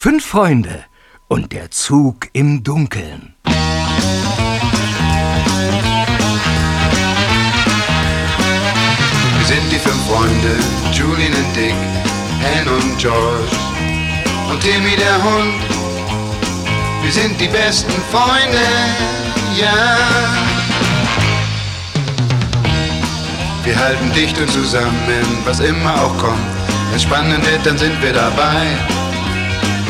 Fünf Freunde und der Zug im Dunkeln. Wir sind die fünf Freunde, Julian und Dick, Anne und George und Timmy der Hund. Wir sind die besten Freunde, ja. Wir halten dicht und zusammen, was immer auch kommt. Wenn spannend wird, dann sind wir dabei.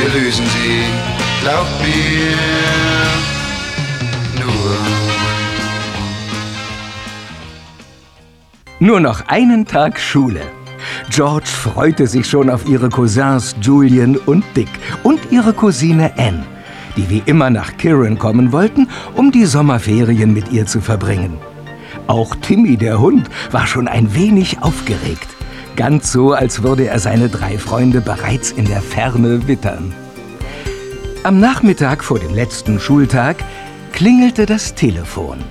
wir lösen sie, glaub mir, nur. Noch einen Tag Schule. George freute sich schon auf ihre Cousins Julian und Dick und ihre Cousine Anne, die wie immer nach Kirin kommen wollten, um die Sommerferien mit ihr zu verbringen. Auch Timmy, der Hund, war schon ein wenig aufgeregt. Ganz so, als würde er seine drei Freunde bereits in der Ferne wittern. Am Nachmittag vor dem letzten Schultag klingelte das Telefon.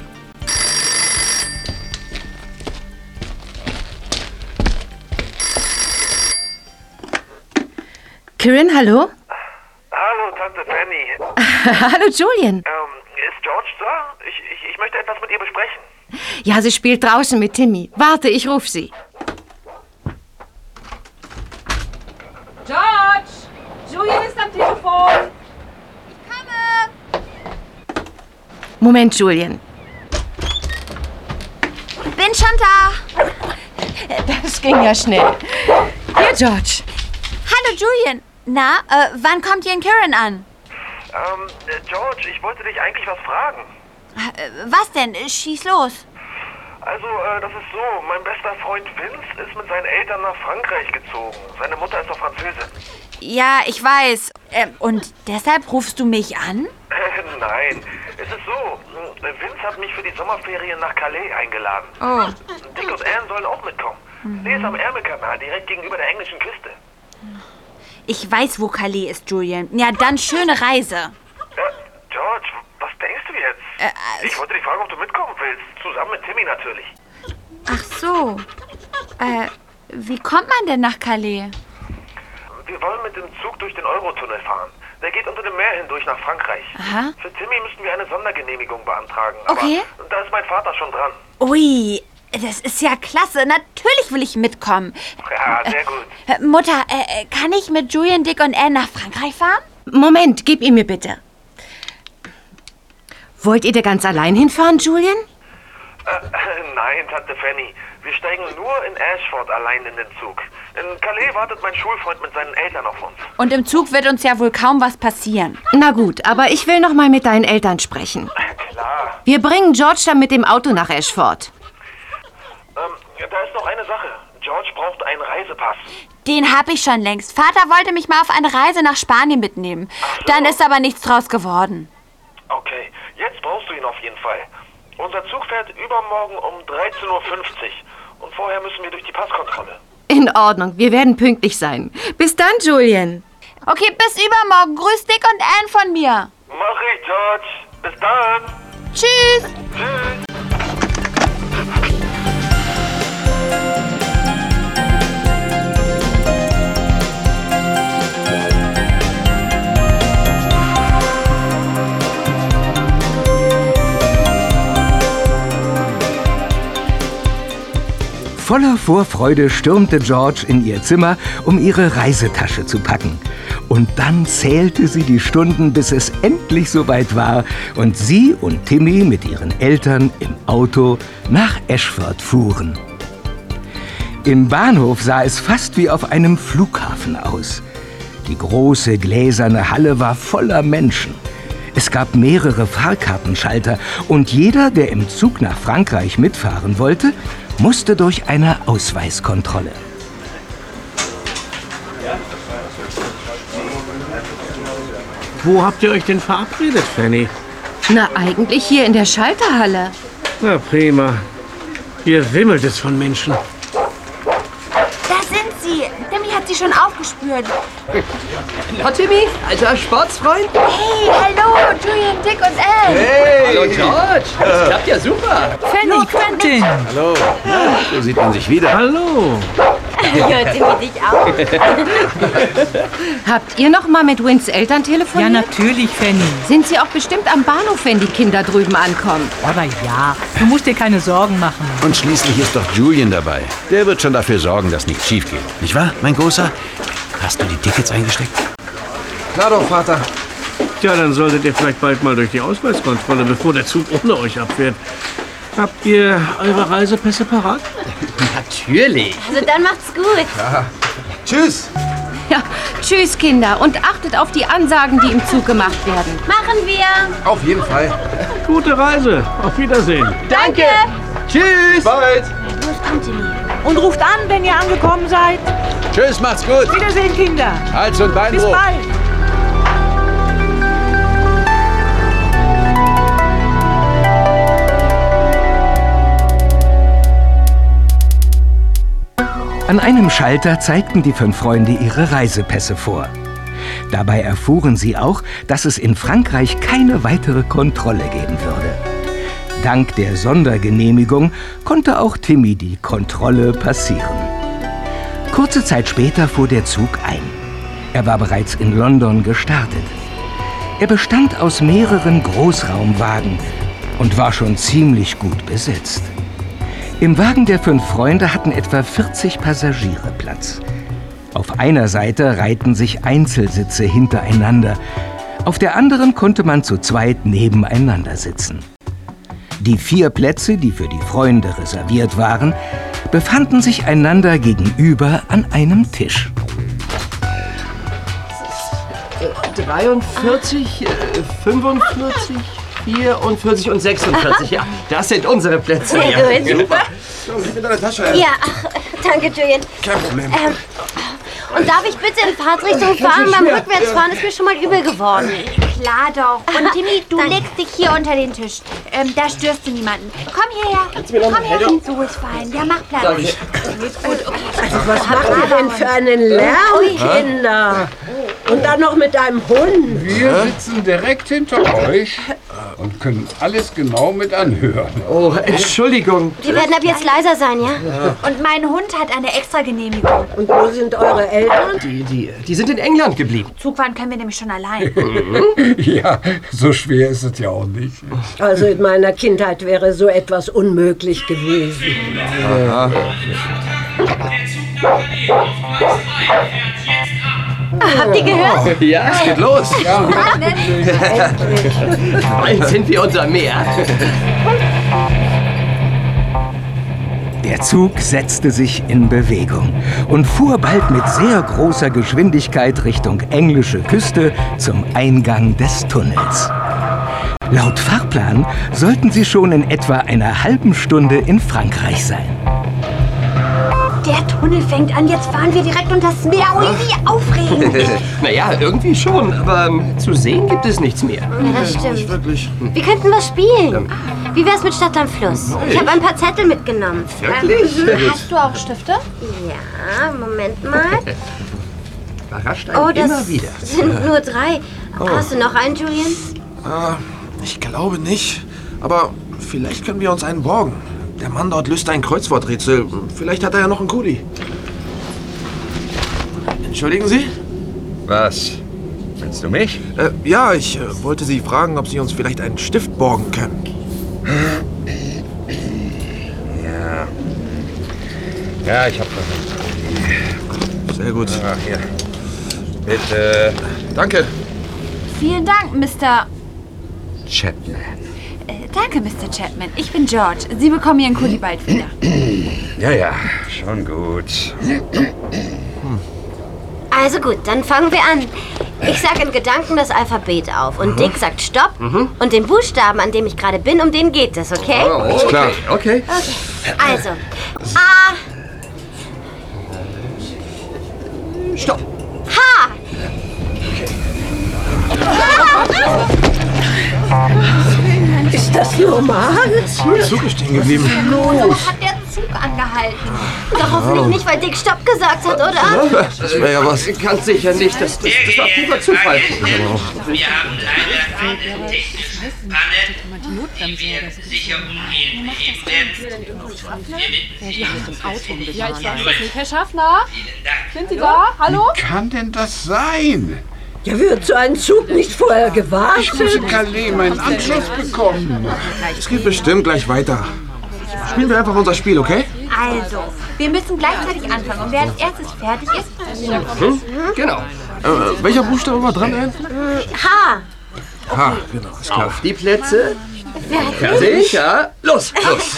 Kirin, hallo? Hallo, Tante Fanny. hallo, Julian. Ähm, ist George da? Ich, ich, ich möchte etwas mit ihr besprechen. Ja, sie spielt draußen mit Timmy. Warte, ich ruf sie. George! Julian ist am Telefon. Moment, Julian. Bin schon da. Das ging ja schnell. Hier, George. Hallo Julian. Na, äh, wann kommt ihr in Karen an? Ähm, äh, George, ich wollte dich eigentlich was fragen. Äh, was denn? Schieß los. Also, äh, das ist so. Mein bester Freund Vince ist mit seinen Eltern nach Frankreich gezogen. Seine Mutter ist doch Französin. Ja, ich weiß. Ähm, und deshalb rufst du mich an? Nein, es ist so. äh, Vince hat mich für die Sommerferien nach Calais eingeladen. Oh. Dick und Anne sollen auch mitkommen. Sie ist am Ärmelkanal, direkt gegenüber der englischen Küste. Ich weiß, wo Calais ist, Julian. Ja, dann schöne Reise. Äh, George, was denkst du jetzt? Äh, ich wollte dich fragen, ob du mitkommen willst. Zusammen mit Timmy natürlich. Ach so. Äh, wie kommt man denn nach Calais? Wir wollen mit dem Zug durch den Eurotunnel fahren. Der geht unter dem Meer hindurch nach Frankreich. Aha. Für Timmy müssten wir eine Sondergenehmigung beantragen. Okay. Aber da ist mein Vater schon dran. Ui, das ist ja klasse. Natürlich will ich mitkommen. Ja, sehr gut. Äh, Mutter, äh, äh, kann ich mit Julian, Dick und Anne nach Frankreich fahren? Moment, gib ihn mir bitte. Wollt ihr da ganz allein hinfahren, Julian? Äh, nein, Tante Fanny. Wir steigen nur in Ashford allein in den Zug. In Calais wartet mein Schulfreund mit seinen Eltern auf uns. Und im Zug wird uns ja wohl kaum was passieren. Na gut, aber ich will noch mal mit deinen Eltern sprechen. Klar. Wir bringen George dann mit dem Auto nach Ashford. Ähm, da ist noch eine Sache. George braucht einen Reisepass. Den hab ich schon längst. Vater wollte mich mal auf eine Reise nach Spanien mitnehmen. Dann ist aber nichts draus geworden. Okay, jetzt brauchst du ihn auf jeden Fall. Unser Zug fährt übermorgen um 13.50 Uhr. Und vorher müssen wir durch die Passkontrolle. In Ordnung, wir werden pünktlich sein. Bis dann, Julian. Okay, bis übermorgen. Grüß Dick und Anne von mir. Mach ich, George. Bis dann. Tschüss. Tschüss. Voller Vorfreude stürmte George in ihr Zimmer, um ihre Reisetasche zu packen. Und dann zählte sie die Stunden, bis es endlich soweit war und sie und Timmy mit ihren Eltern im Auto nach Ashford fuhren. Im Bahnhof sah es fast wie auf einem Flughafen aus. Die große gläserne Halle war voller Menschen. Es gab mehrere Fahrkartenschalter und jeder, der im Zug nach Frankreich mitfahren wollte, musste durch eine Ausweiskontrolle. Wo habt ihr euch denn verabredet, Fanny? Na, eigentlich hier in der Schalterhalle. Na prima. Hier wimmelt es von Menschen. Da sind sie. Sie schon aufgespürt. Na, Timmy, alter Sportsfreund. Hey, hallo, Julian, Dick und Elle. Hallo, George. Das klappt ja super. Fanny, Quentin. Hallo. So sieht man sich wieder. Hallo. Ja, Timmy, dich auch. Habt ihr noch mal mit Wins Eltern telefoniert? Ja, natürlich, Fanny. Sind sie auch bestimmt am Bahnhof, wenn die Kinder drüben ankommen? Aber ja, du musst dir keine Sorgen machen. Und schließlich ist doch Julian dabei. Der wird schon dafür sorgen, dass nichts schief geht. Nicht wahr, mein Großer? Hast du die Tickets eingesteckt? Klar doch, Vater. Tja, dann solltet ihr vielleicht bald mal durch die Ausweiskontrolle, bevor der Zug ohne euch abfährt. Habt ihr eure Reisepässe parat? Natürlich. Also dann macht's gut. Tschüss. Ja, tschüss, Kinder. Und achtet auf die Ansagen, die im Zug gemacht werden. Machen wir. Auf jeden Fall. Gute Reise. Auf Wiedersehen. Danke. Tschüss. Bald. Und ruft an, wenn ihr angekommen seid. Tschüss, macht's gut. Wiedersehen, Kinder. Hals- und Bis Beinbruch. bald. An einem Schalter zeigten die fünf Freunde ihre Reisepässe vor. Dabei erfuhren sie auch, dass es in Frankreich keine weitere Kontrolle geben würde. Dank der Sondergenehmigung konnte auch Timmy die Kontrolle passieren. Kurze Zeit später fuhr der Zug ein. Er war bereits in London gestartet. Er bestand aus mehreren Großraumwagen und war schon ziemlich gut besetzt. Im Wagen der fünf Freunde hatten etwa 40 Passagiere Platz. Auf einer Seite reihten sich Einzelsitze hintereinander, auf der anderen konnte man zu zweit nebeneinander sitzen. Die vier Plätze, die für die Freunde reserviert waren, befanden sich einander gegenüber an einem Tisch. 43, äh, 45, 44 und 46. Ja, das sind unsere Plätze. Sehr ja. gut. Super. Ja, ach, danke, Julian. Kein Problem. Ähm, und darf ich bitte in Fahrtrichtung fahren? Beim Rückwärtsfahren ist mir schon mal übel geworden. Klar doch. Und Timmy, du legst dich hier unter den Tisch. Ähm, da störst du niemanden. Komm hierher. Komm her. So ist fein. Ja, mach Platz. Was macht ihr denn für einen Lärm, Kinder? Und dann noch mit deinem Hund. Wir sitzen direkt hinter euch und können alles genau mit anhören. Oh, Entschuldigung. Wir werden ab jetzt leiser sein, ja? Und mein Hund hat eine extra Genehmigung. Und wo sind eure Eltern? Die, die, die sind in England geblieben. Zug fahren können wir nämlich schon allein. Ja, so schwer ist es ja auch nicht. Also in meiner Kindheit wäre so etwas unmöglich gewesen. Habt ihr gehört? Ja, es geht los. Bald sind wir unter Meer. Der Zug setzte sich in Bewegung und fuhr bald mit sehr großer Geschwindigkeit Richtung englische Küste zum Eingang des Tunnels. Laut Fahrplan sollten sie schon in etwa einer halben Stunde in Frankreich sein. Der Tunnel fängt an. Jetzt fahren wir direkt unter das Meer. Ui, wie aufregend. naja, irgendwie schon, aber ähm, zu sehen gibt es nichts mehr. Ja, das stimmt. Wirklich. Wir könnten was spielen. Wie wär's mit Stadt am Fluss? Ich habe ein paar Zettel mitgenommen. Wirklich? Ähm, Hast du auch Stifte? Ja, Moment mal. Überrascht einen Oh, das immer wieder. sind nur drei. Hast du noch einen, Julian? Ah, ich glaube nicht. Aber vielleicht können wir uns einen borgen. Der Mann dort löst ein Kreuzworträtsel. Vielleicht hat er ja noch einen Kuli. Entschuldigen Sie? Was? Willst du mich? Äh, ja, ich äh, wollte Sie fragen, ob Sie uns vielleicht einen Stift borgen können. Ja. Ja, ich hab noch Sehr gut. Ach, hier. Bitte. Danke. Vielen Dank, Mr. Chapman. Danke, Mr. Chapman. Ich bin George. Sie bekommen Ihren Kuli bald wieder. Ja, ja, schon gut. Also gut, dann fangen wir an. Ich sage in Gedanken das Alphabet auf und Dick sagt Stopp und den Buchstaben, an dem ich gerade bin, um den geht es, okay? Oh, alles klar. Okay. Also, A, Stopp. H. das normal? Der Zug ist stehen geblieben. Los. hat der Zug angehalten. Doch hoffentlich nicht, weil Dick Stopp gesagt hat, oder? Das wäre ja was. Ganz sicher nicht. Das, das, das war purer Zufall. Wir haben leider eine technische Panne, die wir sicher beheben werden. Ja, ich weiß das nicht. Herr Schaffner? Sind Sie da? Hallo? Wie kann denn das sein? Ja, wird so ein Zug nicht vorher gewartet? Ich muss in Calais meinen Anschluss bekommen. Es geht bestimmt gleich weiter. Spielen wir einfach unser Spiel, okay? Also, wir müssen gleichzeitig anfangen. Und wer als erstes fertig ist, Hm? Genau. Äh, welcher Buchstabe war dran, Anne? H. Ha, genau, ist klar. Auf die Plätze. Fertig? Sicher. Los, los.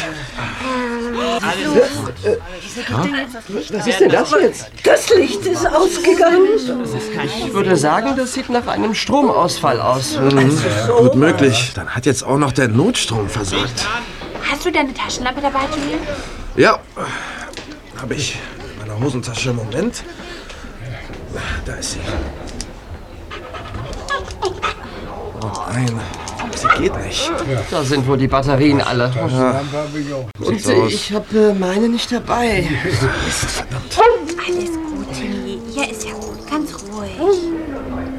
Was ist denn das jetzt? Das Licht ist ausgegangen. Ich würde sagen, das sieht nach einem Stromausfall aus. Mhm. Gut möglich. Dann hat jetzt auch noch der Notstrom versagt. Hast du deine Taschenlampe dabei, Julian? Ja, habe ich in meiner Hosentasche. Moment. Da ist sie. Oh nein, sie geht nicht. Da sind wohl die Batterien alle. Ja. Und aus. ich habe meine nicht dabei. Alles gut, Timmy. Ja, ist ja gut. Ganz ruhig.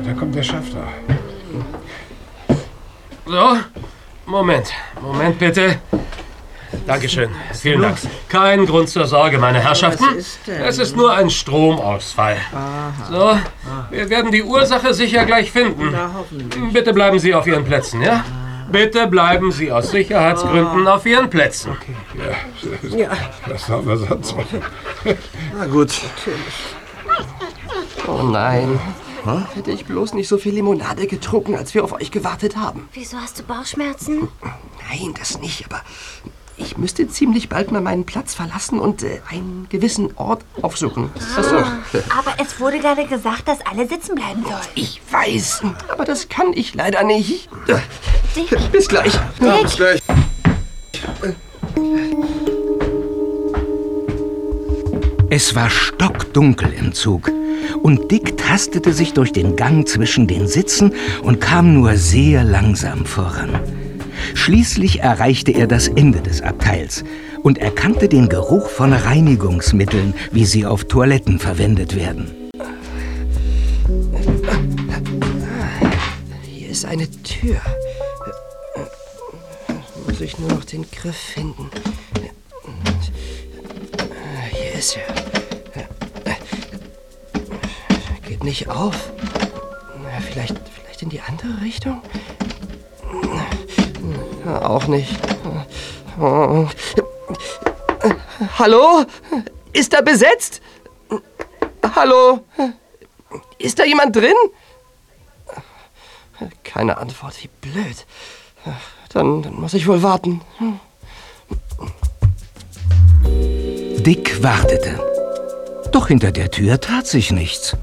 Da kommt der Schaffner. So, Moment, Moment bitte. Dankeschön, vielen Dank. Kein Grund zur Sorge, meine Herrschaften. Was ist denn? Es ist nur ein Stromausfall. So, wir werden die Ursache sicher gleich finden. Bitte bleiben Sie auf Ihren Plätzen, ja? Bitte bleiben Sie aus Sicherheitsgründen auf Ihren Plätzen. Ja, Ja. was sollen wir sonst? Na gut. Oh nein. Hätte ich bloß nicht so viel Limonade getrunken, als wir auf euch gewartet haben. Wieso hast du Bauchschmerzen? Nein, das nicht, aber ich müsste ziemlich bald mal meinen Platz verlassen und äh, einen gewissen Ort aufsuchen. Achso. Aber es wurde gerade gesagt, dass alle sitzen bleiben sollen. Ich weiß, aber das kann ich leider nicht. Bis gleich. Dick. Bis gleich. Es war stockdunkel im Zug und Dick tastete sich durch den Gang zwischen den Sitzen und kam nur sehr langsam voran. Schließlich erreichte er das Ende des Abteils und erkannte den Geruch von Reinigungsmitteln, wie sie auf Toiletten verwendet werden. Hier ist eine Tür. Muss ich nur noch den Griff finden. Hier ist er. Geht nicht auf. Vielleicht, vielleicht in die andere Richtung? Auch nicht. Hallo? Ist da besetzt? Hallo? Ist da jemand drin? Keine Antwort, wie blöd. Dann, dann muss ich wohl warten. Dick wartete. Doch hinter der Tür tat sich nichts.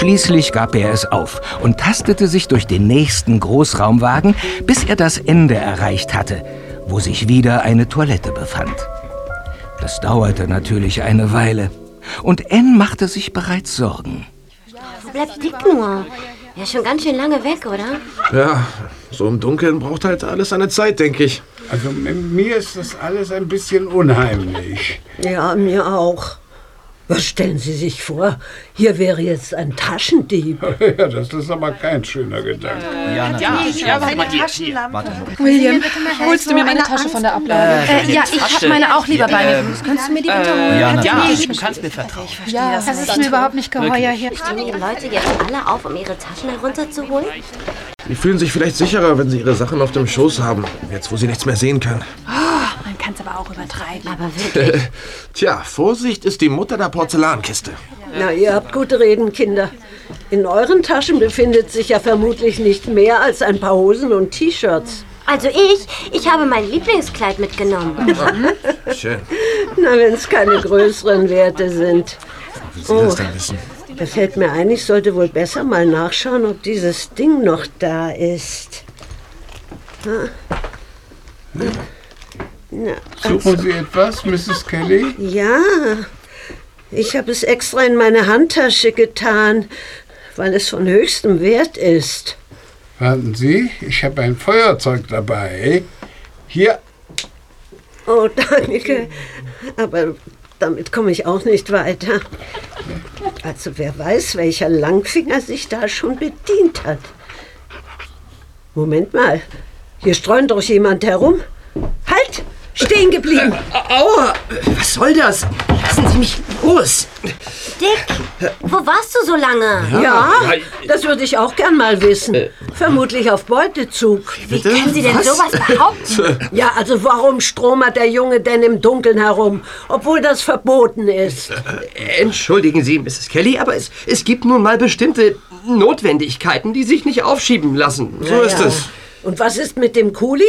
Schließlich gab er es auf und tastete sich durch den nächsten Großraumwagen, bis er das Ende erreicht hatte, wo sich wieder eine Toilette befand. Das dauerte natürlich eine Weile und Anne machte sich bereits Sorgen. Wo bleibt Dick nur? Er ist schon ganz schön lange weg, oder? Ja, so im Dunkeln braucht halt alles seine Zeit, denke ich. Also mir ist das alles ein bisschen unheimlich. Ja, mir auch. Was stellen Sie sich vor? Hier wäre jetzt ein Taschendieb. ja, das ist aber kein schöner Gedanke. Ja, natürlich. Ja, Warte meine mal hier. Taschenlampe. William, holst du mir meine Tasche von der Ablage? Äh, ja, ich habe meine auch lieber bei mir. Ähm, Könntest du mir die bitte Äh, holen? ja, Ja, Du kannst mir vertrauen. Ja, das ist mir überhaupt nicht geheuer hier. Stehen die Leute jetzt alle auf, um ihre Taschen herunterzuholen? Die fühlen sich vielleicht sicherer, wenn sie ihre Sachen auf dem Schoß haben. Jetzt, wo sie nichts mehr sehen können. Oh, es aber auch übertreiben. Aber wirklich. Tja, Vorsicht ist die Mutter der Porzellankiste. Na, ihr habt gut reden, Kinder. In euren Taschen befindet sich ja vermutlich nicht mehr als ein paar Hosen und T-Shirts. Also ich, ich habe mein Lieblingskleid mitgenommen. Schön. Na, wenn es keine größeren Werte sind. Wie Sie das denn wissen? Da fällt mir ein, ich sollte wohl besser mal nachschauen, ob dieses Ding noch da ist. Na, na, Suchen Sie etwas, Mrs. Kelly? Ja, ich habe es extra in meine Handtasche getan, weil es von höchstem Wert ist. Warten Sie, ich habe ein Feuerzeug dabei. Hier. Oh, danke. Aber damit komme ich auch nicht weiter. Also wer weiß, welcher Langfinger sich da schon bedient hat. Moment mal. Hier streunt doch jemand herum. Halt! Stehen geblieben! Aua! Was soll das? Lassen Sie mich los! Dick, wo warst du so lange? Ja, das würde ich auch gern mal wissen. Vermutlich auf Beutezug. Wie können Sie denn Was? sowas behaupten? Ja, also warum stromert der Junge denn im Dunkeln herum, obwohl das verboten ist? Entschuldigen Sie, Mrs. Kelly, aber es, es gibt nun mal bestimmte Notwendigkeiten, die sich nicht aufschieben lassen. Ja, ja. Und was ist mit dem Kuli,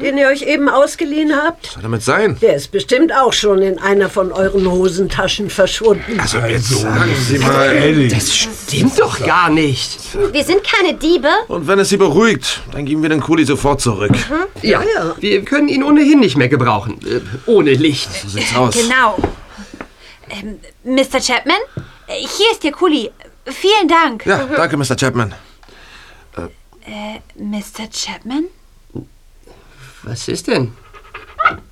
den ihr euch eben ausgeliehen habt? Soll damit sein? Der ist bestimmt auch schon in einer von euren Hosentaschen verschwunden. Also jetzt sagen Sie mal. Das stimmt doch gar nicht. Wir sind keine Diebe. Und wenn es Sie beruhigt, dann geben wir den Kuli sofort zurück. Ja, wir können ihn ohnehin nicht mehr gebrauchen. Äh, ohne Licht. So sieht's aus. Genau. Ähm, Mr. Chapman, äh, hier ist Ihr Kuli. Vielen Dank. Ja, danke, Mr. Chapman. Äh, Mr. Chapman? Was ist denn?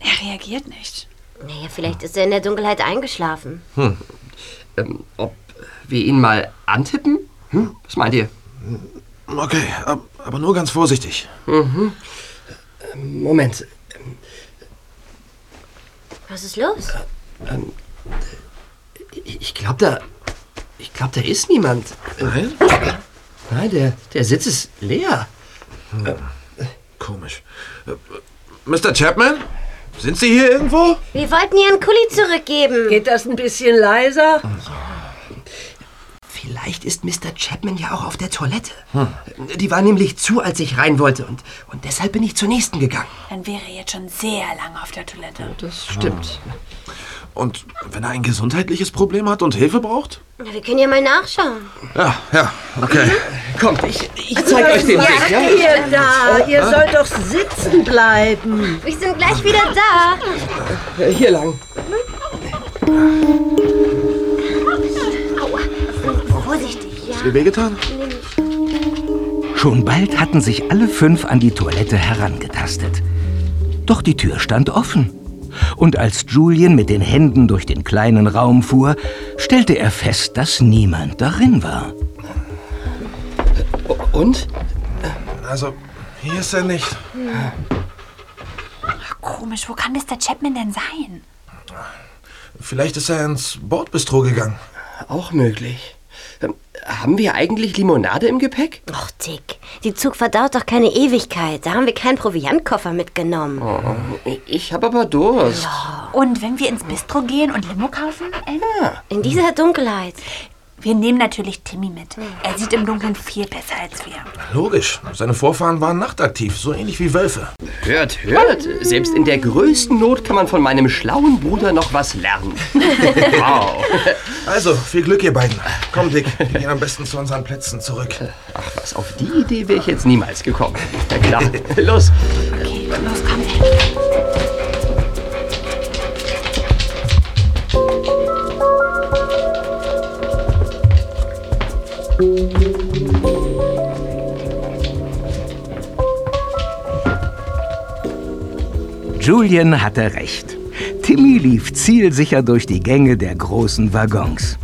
Er reagiert nicht. Naja, vielleicht ist er in der Dunkelheit eingeschlafen. Hm. Ähm, ob wir ihn mal antippen? Hm? Was meint ihr? Okay, ab- aber nur ganz vorsichtig. Mhm. Ähm, Moment. Was ist los? Ähm, ich ich glaube, da. Ich glaube, da ist niemand. Nein? Nein, der, der Sitz ist leer. Komisch. Äh, Mr. Chapman? Sind Sie hier irgendwo? Wir wollten Ihren Kuli zurückgeben. Geht das ein bisschen leiser? Vielleicht ist Mr. Chapman ja auch auf der Toilette. Die war nämlich zu, als ich rein wollte. Und, und deshalb bin ich zur nächsten gegangen. Dann wäre er jetzt schon sehr lange auf der Toilette. Das stimmt. Und wenn er ein gesundheitliches Problem hat und Hilfe braucht? Na, wir können ja mal nachschauen. Ja, ja, okay. Kommt, ich, ich zeig euch den Weg. Ja? Ihr da, ihr sollt doch sitzen bleiben. Wir sind gleich wieder da. Äh, Hier lang. Vorsichtig, dir wehgetan? Schon bald hatten sich alle fünf an die Toilette herangetastet. Doch die Tür stand offen. Und als Julian mit den Händen durch den kleinen Raum fuhr, stellte er fest, dass niemand darin war. Und? Also, hier ist er nicht. Komisch, wo kann Mr. Chapman denn sein? Vielleicht ist er ins Bordbistro gegangen. Auch möglich. Haben wir eigentlich Limonade im Gepäck? Och, Dick, die Zugfahrt dauert doch keine Ewigkeit. Da haben wir keinen Proviantkoffer mitgenommen. Oh, ich habe aber Durst. Und wenn wir ins Bistro gehen und Limo kaufen? Ja, in dieser Dunkelheit. Wir nehmen natürlich Timmy mit. Er sieht im Dunkeln viel besser als wir. Logisch. Seine Vorfahren waren nachtaktiv, so ähnlich wie Wölfe. Hört, hört. Selbst in der größten Not kann man von meinem schlauen Bruder noch was lernen. wow. Also, viel Glück, ihr beiden. Komm, Dick, wir gehen am besten zu unseren Plätzen zurück. Ach was, auf die Idee wäre ich jetzt niemals gekommen. Ja klar. Los. Okay, los, komm. Julian hatte recht. Timmy lief zielsicher durch die Gänge der großen Waggons.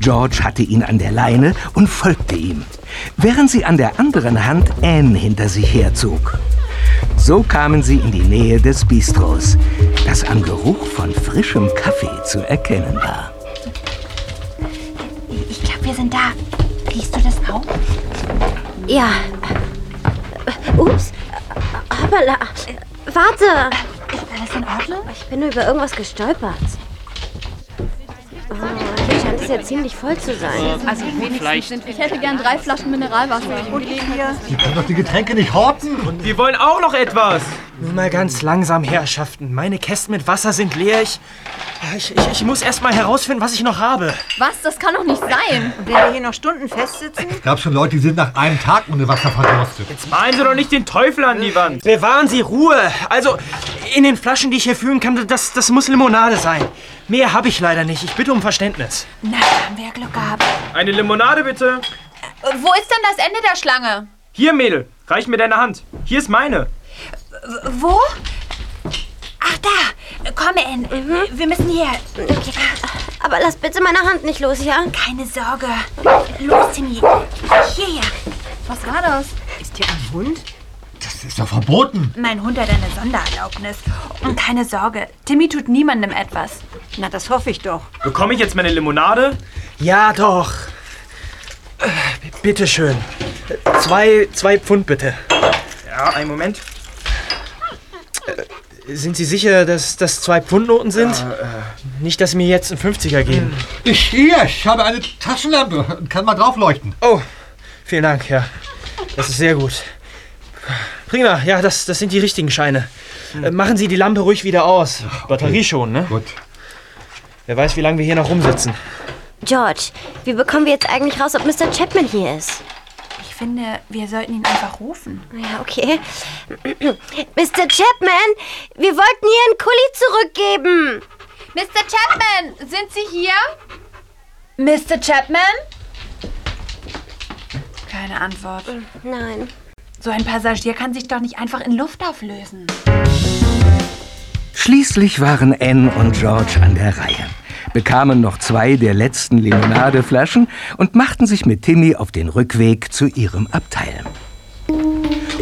George hatte ihn an der Leine und folgte ihm, während sie an der anderen Hand Anne hinter sich herzog. So kamen sie in die Nähe des Bistros, das am Geruch von frischem Kaffee zu erkennen war. Ich glaube, wir sind da. Riechst du das auch? Ja. Ups. Hoppala. Warte. Ist alles in Ordnung? Ich bin nur über irgendwas gestolpert. Oh, hier scheint es ja ziemlich voll zu sein. Also sind wir. Ich hätte gern drei Flaschen Mineralwasser. Und hier. Die können doch die Getränke nicht horten. Und wir wollen auch noch etwas. Nun mal ganz langsam, Herrschaften. Meine Kästen mit Wasser sind leer. Ich, ich, ich, ich muss erst mal herausfinden, was ich noch habe. Was? Das kann doch nicht sein. Und wenn wir hier noch Stunden festsitzen? Es gab schon Leute, die sind nach einem Tag ohne Wasser verdurstet. Jetzt malen Sie doch nicht den Teufel an die Wand. Bewahren Sie Ruhe. Also, in den Flaschen, die ich hier führen kann, das, das muss Limonade sein. Mehr habe ich leider nicht. Ich bitte um Verständnis. Na, da haben wir ja Glück gehabt. Eine Limonade bitte. Wo ist denn das Ende der Schlange? Hier, Mädel, reich mir deine Hand. Hier ist meine. Wo? Ach, da. Komm, Anne. Wir müssen hier. Okay. Aber lass bitte meine Hand nicht los, ja? Keine Sorge. Los, Timmy. Hierher. Was war das? Ist hier ein Hund? Das ist doch verboten. Mein Hund hat eine Sondererlaubnis. Und keine Sorge, Timmy tut niemandem etwas. Na, das hoffe ich doch. Bekomme ich jetzt meine Limonade? Ja, doch. Äh, Bitte schön. Zwei, zwei Pfund bitte. Ja, einen Moment. Äh, Sind Sie sicher, dass das zwei Pfundnoten sind? Nicht, dass Sie mir jetzt einen 50er geben. Ich hier, ich habe eine Taschenlampe und kann mal draufleuchten. Oh, vielen Dank, ja. Das ist sehr gut. Prima, ja, das, das sind die richtigen Scheine. Äh, machen Sie die Lampe ruhig wieder aus. Batterie schon, ne? Gut. Wer weiß, wie lange wir hier noch rumsitzen. George, wie bekommen wir jetzt eigentlich raus, ob Mr. Chapman hier ist? Ich finde, wir sollten ihn einfach rufen. Ja, okay. Mr. Chapman, wir wollten Ihren Kuli zurückgeben. Mr. Chapman, sind Sie hier? Mr. Chapman? Keine Antwort. Nein. So ein Passagier kann sich doch nicht einfach in Luft auflösen. Schließlich waren Anne und George an der Reihe, bekamen noch zwei der letzten Limonadeflaschen und machten sich mit Timmy auf den Rückweg zu ihrem Abteil.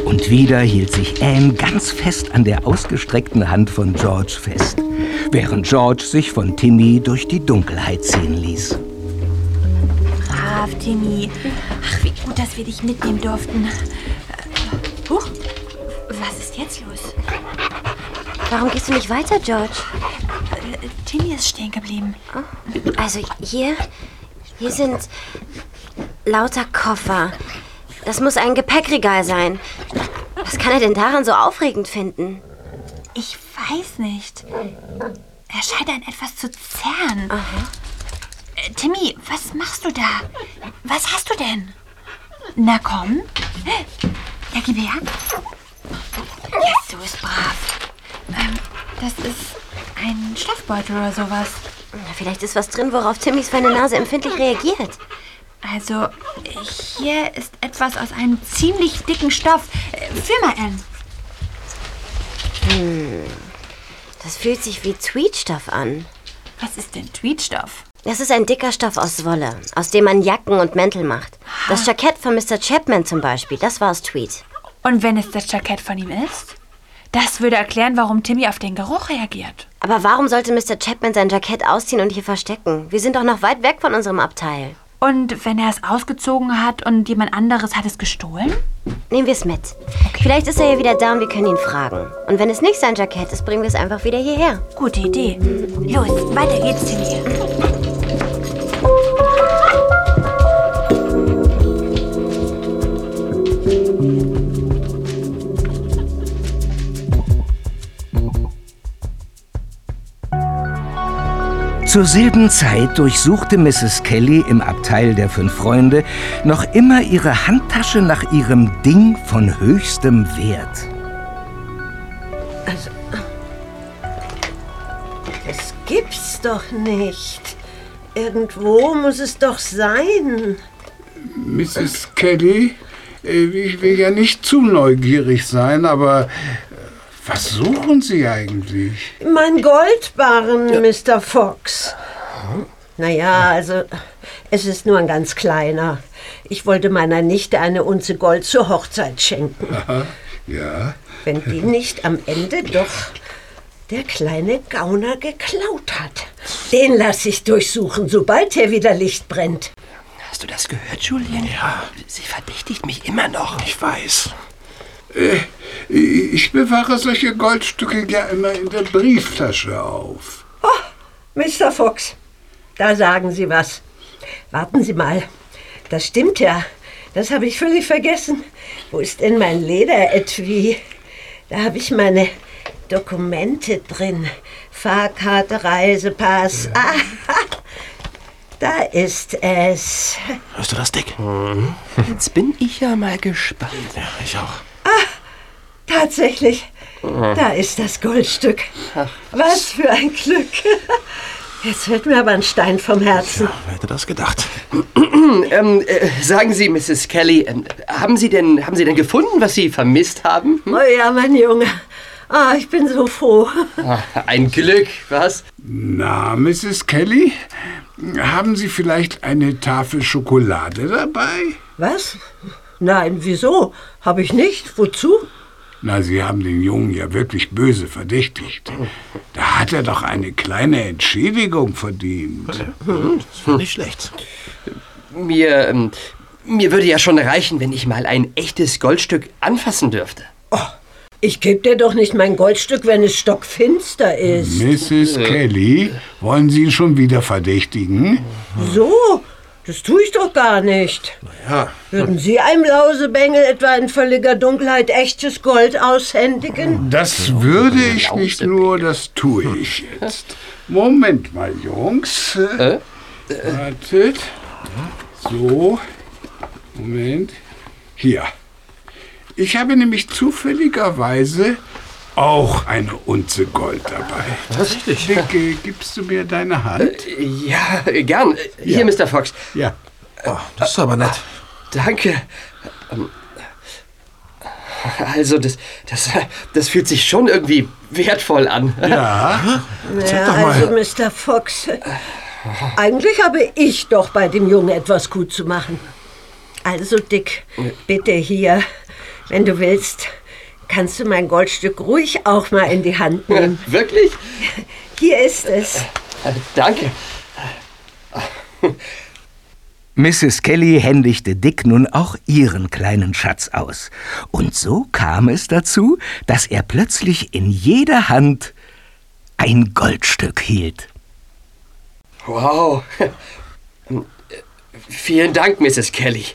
Und wieder hielt sich Anne ganz fest an der ausgestreckten Hand von George fest, während George sich von Timmy durch die Dunkelheit ziehen ließ. Brav, Timmy. Ach, wie gut, dass wir dich mitnehmen durften. Äh, Huch, was ist jetzt los? Warum gehst du nicht weiter, George? Äh, Timmy ist stehen geblieben. Also hier, hier sind lauter Koffer. Das muss ein Gepäckregal sein. Was kann er denn daran so aufregend finden? Ich weiß nicht. Er scheint an etwas zu zerren. Äh, Timmy, was machst du da? Was hast du denn? Na komm. Ja, gib her. Ja, so ist brav. Ähm, das ist ein Stoffbeutel oder sowas. Vielleicht ist was drin, worauf Timmys feine Nase empfindlich reagiert. Also, hier ist etwas aus einem ziemlich dicken Stoff. Äh, Fühl mal, Anne. Hm. Das fühlt sich wie Tweetstoff an. Was ist denn Tweetstoff? Das ist ein dicker Stoff aus Wolle, aus dem man Jacken und Mäntel macht. Das Jackett von Mr. Chapman zum Beispiel, das war aus Tweed. Und wenn es das Jackett von ihm ist? Das würde erklären, warum Timmy auf den Geruch reagiert. Aber warum sollte Mr. Chapman sein Jackett ausziehen und hier verstecken? Wir sind doch noch weit weg von unserem Abteil. Und wenn er es ausgezogen hat und jemand anderes hat es gestohlen? Nehmen wir es mit. Vielleicht ist er ja wieder da und wir können ihn fragen. Und wenn es nicht sein Jackett ist, bringen wir es einfach wieder hierher. Gute Idee. Los, weiter geht's, Timmy. Zur selben Zeit durchsuchte Mrs. Kelly im Abteil der fünf Freunde noch immer ihre Handtasche nach ihrem Ding von höchstem Wert. Also, das gibt's doch nicht. Irgendwo muss es doch sein. Mrs. Kelly, äh, ich will ja nicht zu neugierig sein, aber was suchen Sie eigentlich? Mein Goldbarren, Mr. Fox. Naja, also, es ist nur ein ganz kleiner. Ich wollte meiner Nichte eine Unze Gold zur Hochzeit schenken. Aha, ja. Wenn die nicht am Ende doch der kleine Gauner geklaut hat. Den lasse ich durchsuchen, sobald hier wieder Licht brennt. Hast du das gehört, Julian? Ja. Sie verdächtigt mich immer noch. Ich weiß. Äh, ich bewahre solche Goldstücke ja immer in der Brieftasche auf. Mr. Fox, da sagen Sie was. Warten Sie mal. Das stimmt ja. Das habe ich völlig vergessen. Wo ist denn mein Lederetui? Da habe ich meine Dokumente drin. Fahrkarte, Reisepass. Ah, da ist es. Hörst du das, Dick? Jetzt bin ich ja mal gespannt. Ja, ich auch. Tatsächlich. Da ist das Goldstück. Was für ein Glück. Jetzt fällt mir aber ein Stein vom Herzen. Wer hätte das gedacht? ähm, äh, sagen Sie, Mrs. Kelly, ähm, haben, Sie denn, haben Sie denn gefunden, was Sie vermisst haben? Hm? Oh ja, mein Junge. Ah, ich bin so froh. Ah, ein Glück, was? Na, Mrs. Kelly, haben Sie vielleicht eine Tafel Schokolade dabei? Was? Nein, wieso? Habe ich nicht. Wozu? Na, Sie haben den Jungen ja wirklich böse verdächtigt. Da hat er doch eine kleine Entschädigung verdient. Das war nicht schlecht. Mir, ähm, mir würde ja schon reichen, wenn ich mal ein echtes Goldstück anfassen dürfte. Ich gebe dir doch nicht mein Goldstück, wenn es stockfinster ist. Mrs. Kelly, wollen Sie ihn schon wieder verdächtigen? So, das tue ich doch gar nicht. Ja. Würden Sie einem Lausebengel etwa in völliger Dunkelheit echtes Gold aushändigen? Das würde ich nicht nur, das tue ich jetzt. Moment mal, Jungs. Äh? Wartet. So. Moment. Hier. Ich habe nämlich zufälligerweise auch eine Unze Gold dabei. Tatsächlich? Dick, äh, gibst du mir deine Hand? Ja, gern. Hier, Ja. Mr. Fox. Ja. Oh, das ist aber nett. Danke. Ähm, Also, das, das, das fühlt sich schon irgendwie wertvoll an. Ja. Ja, also, Mr. Fox, eigentlich habe ich doch bei dem Jungen etwas gut zu machen. Also, Dick, bitte hier, wenn du willst, kannst du mein Goldstück ruhig auch mal in die Hand nehmen. Wirklich? Hier ist es. Äh, Danke. Mrs. Kelly händigte Dick nun auch ihren kleinen Schatz aus. Und so kam es dazu, dass er plötzlich in jeder Hand ein Goldstück hielt. Wow. Vielen Dank, Mrs. Kelly.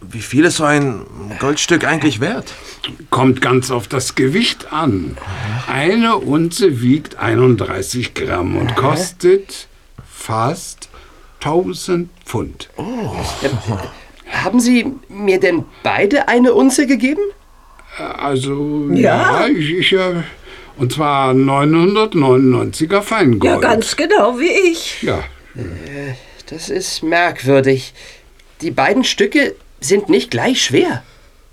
Wie viel ist so ein Goldstück eigentlich wert? Kommt ganz auf das Gewicht an. Eine Unze wiegt 31 Gramm und kostet fast 1000 Pfund. Haben Sie mir denn beide eine Unze gegeben? Also, Ja. ja, ich, ich äh, und zwar 999er Feingold. Ja, ganz genau wie ich. Ja. Äh, Das ist merkwürdig. Die beiden Stücke sind nicht gleich schwer.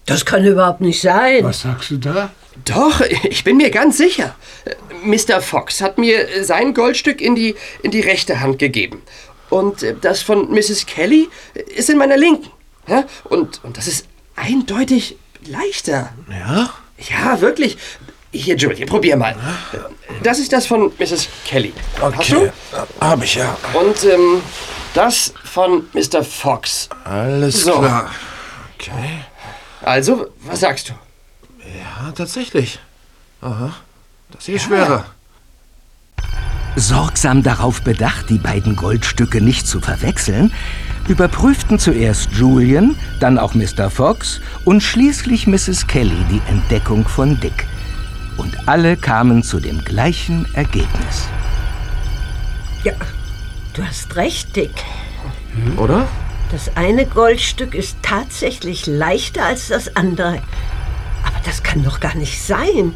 Das kann überhaupt nicht sein. Was sagst du da? Doch, ich bin mir ganz sicher. Mr. Fox hat mir sein Goldstück in die, in die rechte Hand gegeben. Und das von Mrs. Kelly ist in meiner linken. Ja? Und, und das ist eindeutig leichter. Ja? Ja, wirklich. Hier, Julie, probier mal. Das ist das von Mrs. Kelly. Hast du? Hab ich ja. Und ähm, das von Mr. Fox. Alles So. klar. Okay. Also, was sagst du? Ja, tatsächlich. Aha. Das hier ist schwerer. Sorgsam darauf bedacht, die beiden Goldstücke nicht zu verwechseln, überprüften zuerst Julian, dann auch Mr. Fox und schließlich Mrs. Kelly die Entdeckung von Dick. Und alle kamen zu dem gleichen Ergebnis. Ja, du hast recht, Dick. Oder? Das eine Goldstück ist tatsächlich leichter als das andere. Aber das kann doch gar nicht sein.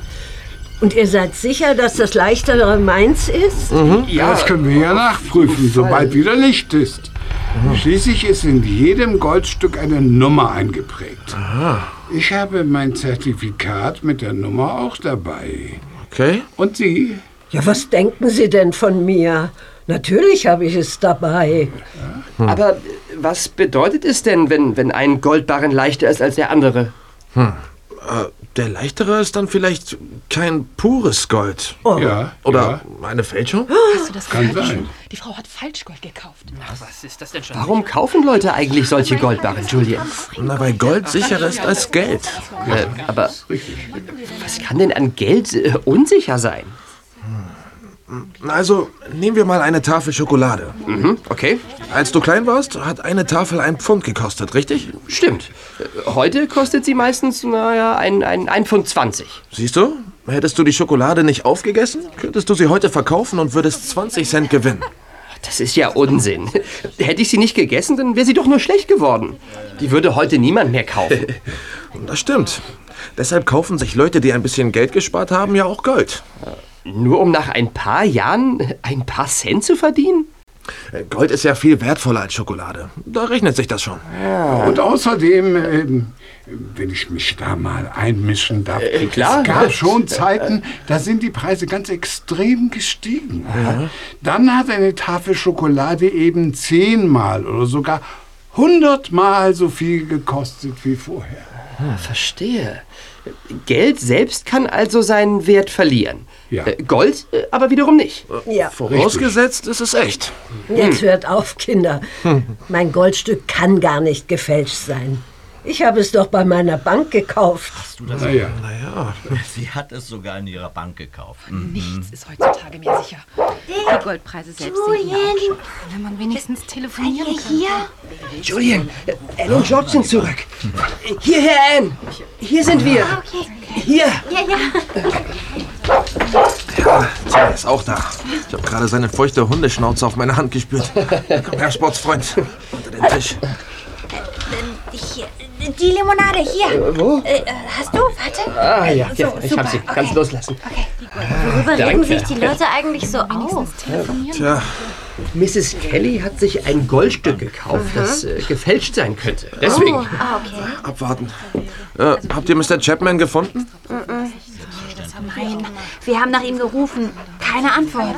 Und ihr seid sicher, dass das leichtere meins ist? Ja, das können wir ja nachprüfen, sobald wieder Licht ist. Schließlich ist in jedem Goldstück eine Nummer eingeprägt. Ich habe mein Zertifikat mit der Nummer auch dabei. Okay. Und Sie? Ja, was denken Sie denn von mir? Natürlich habe ich es dabei. Aber äh, was bedeutet es denn, wenn, wenn ein Goldbarren leichter ist als der andere? Hm. Der leichtere ist dann vielleicht kein pures Gold. Oh. Ja. Oder eine Fälschung? Hast du das Kann gehört? sein. Die Frau hat Falschgold gekauft. Ach, was ist das denn schon? Warum kaufen Leute eigentlich solche Goldbarren, Julian? Na, weil Gold sicherer ist als Geld. Äh, aber was kann denn an Geld äh, unsicher sein? Also, nehmen wir mal eine Tafel Schokolade. Mhm, okay. Als du klein warst, hat eine Tafel ein Pfund gekostet, richtig? Stimmt. Heute kostet sie meistens, naja, ein, ein, ein Pfund 20. Siehst du? Hättest du die Schokolade nicht aufgegessen, könntest du sie heute verkaufen und würdest 20 Cent gewinnen. Das ist ja Unsinn. Hätte ich sie nicht gegessen, dann wäre sie doch nur schlecht geworden. Die würde heute niemand mehr kaufen. Das stimmt. Deshalb kaufen sich Leute, die ein bisschen Geld gespart haben, ja auch Gold. Nur um nach ein paar Jahren ein paar Cent zu verdienen? Äh, Gold ist ja viel wertvoller als Schokolade. Da rechnet sich das schon. Und außerdem, ähm, wenn ich mich da mal einmischen darf, Äh, klar. es gab schon Zeiten, da sind die Preise ganz extrem gestiegen. Dann hat eine Tafel Schokolade eben zehnmal oder sogar hundertmal so viel gekostet wie vorher. Ah, verstehe. Geld selbst kann also seinen Wert verlieren. Ja. Äh, Gold äh, aber wiederum nicht. Ja. Vorausgesetzt ist es echt. Jetzt hört auf, Kinder. Mein Goldstück kann gar nicht gefälscht sein. Ich habe es doch bei meiner Bank gekauft. Hast du das? Naja. naja. Sie hat es sogar in ihrer Bank gekauft. Nichts ist heutzutage mehr sicher. Die Goldpreise selbst sinken ja auch schon. Wenn man wenigstens telefonieren kann. Hier? Julian, äh, Anne und George sind zurück. Hierher, Anne. Hier sind wir. Ah, okay. Hier. Ja, ja. Ja, Tim ist auch da. Ich habe gerade seine feuchte Hundeschnauze auf meine Hand gespürt. Komm her, Sportsfreund. Unter den Tisch. Hier, die Limonade, hier. Äh, wo? Äh, hast du? Warte. Ah ja, So, ja ich super. habe sie. Kannst loslassen. Worüber regen danke. sich die Leute eigentlich so auf? Tja, Mrs. Kelly hat sich ein Goldstück gekauft, das äh, gefälscht sein könnte. Deswegen. Oh, ah, okay. abwarten. Äh, habt ihr Mr. Chapman gefunden? Nein, wir haben nach ihm gerufen. Keine Antwort.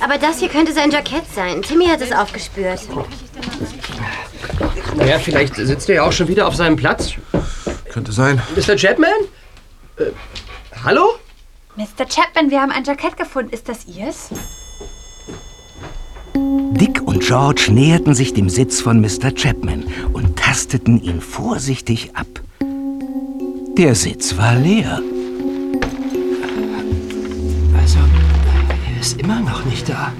Aber das hier könnte sein Jackett sein. Timmy hat es aufgespürt. Naja, vielleicht sitzt er ja auch schon wieder auf seinem Platz. Könnte sein. Mr. Chapman? Äh, hallo? Mr. Chapman, wir haben ein Jackett gefunden. Ist das Ihrs? Dick und George näherten sich dem Sitz von Mr. Chapman und tasteten ihn vorsichtig ab. Der Sitz war leer. Also, er ist immer noch nicht da.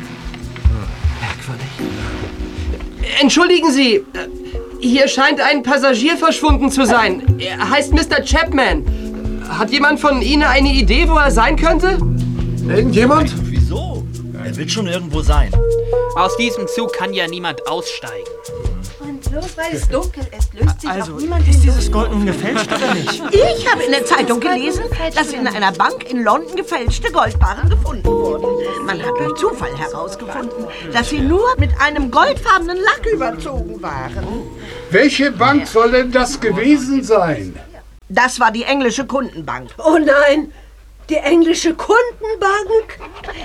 Merkwürdig. Entschuldigen Sie, äh, hier scheint ein Passagier verschwunden zu sein. Er heißt Mr. Chapman. Hat jemand von Ihnen eine Idee, wo er sein könnte? Irgendjemand? Wieso? Er wird schon irgendwo sein. Aus diesem Zug kann ja niemand aussteigen. Bloß weil es dunkel ist, löst sich Also, auch niemand ist dieses Gold nun gefälscht oder nicht? Ich habe in der Zeitung gelesen, dass in einer Bank in London gefälschte Goldbarren gefunden wurden. Man hat durch Zufall herausgefunden, dass sie nur mit einem goldfarbenen Lack überzogen waren. Welche Bank soll denn das gewesen sein? Das war die englische Kundenbank. Oh nein, die englische Kundenbank?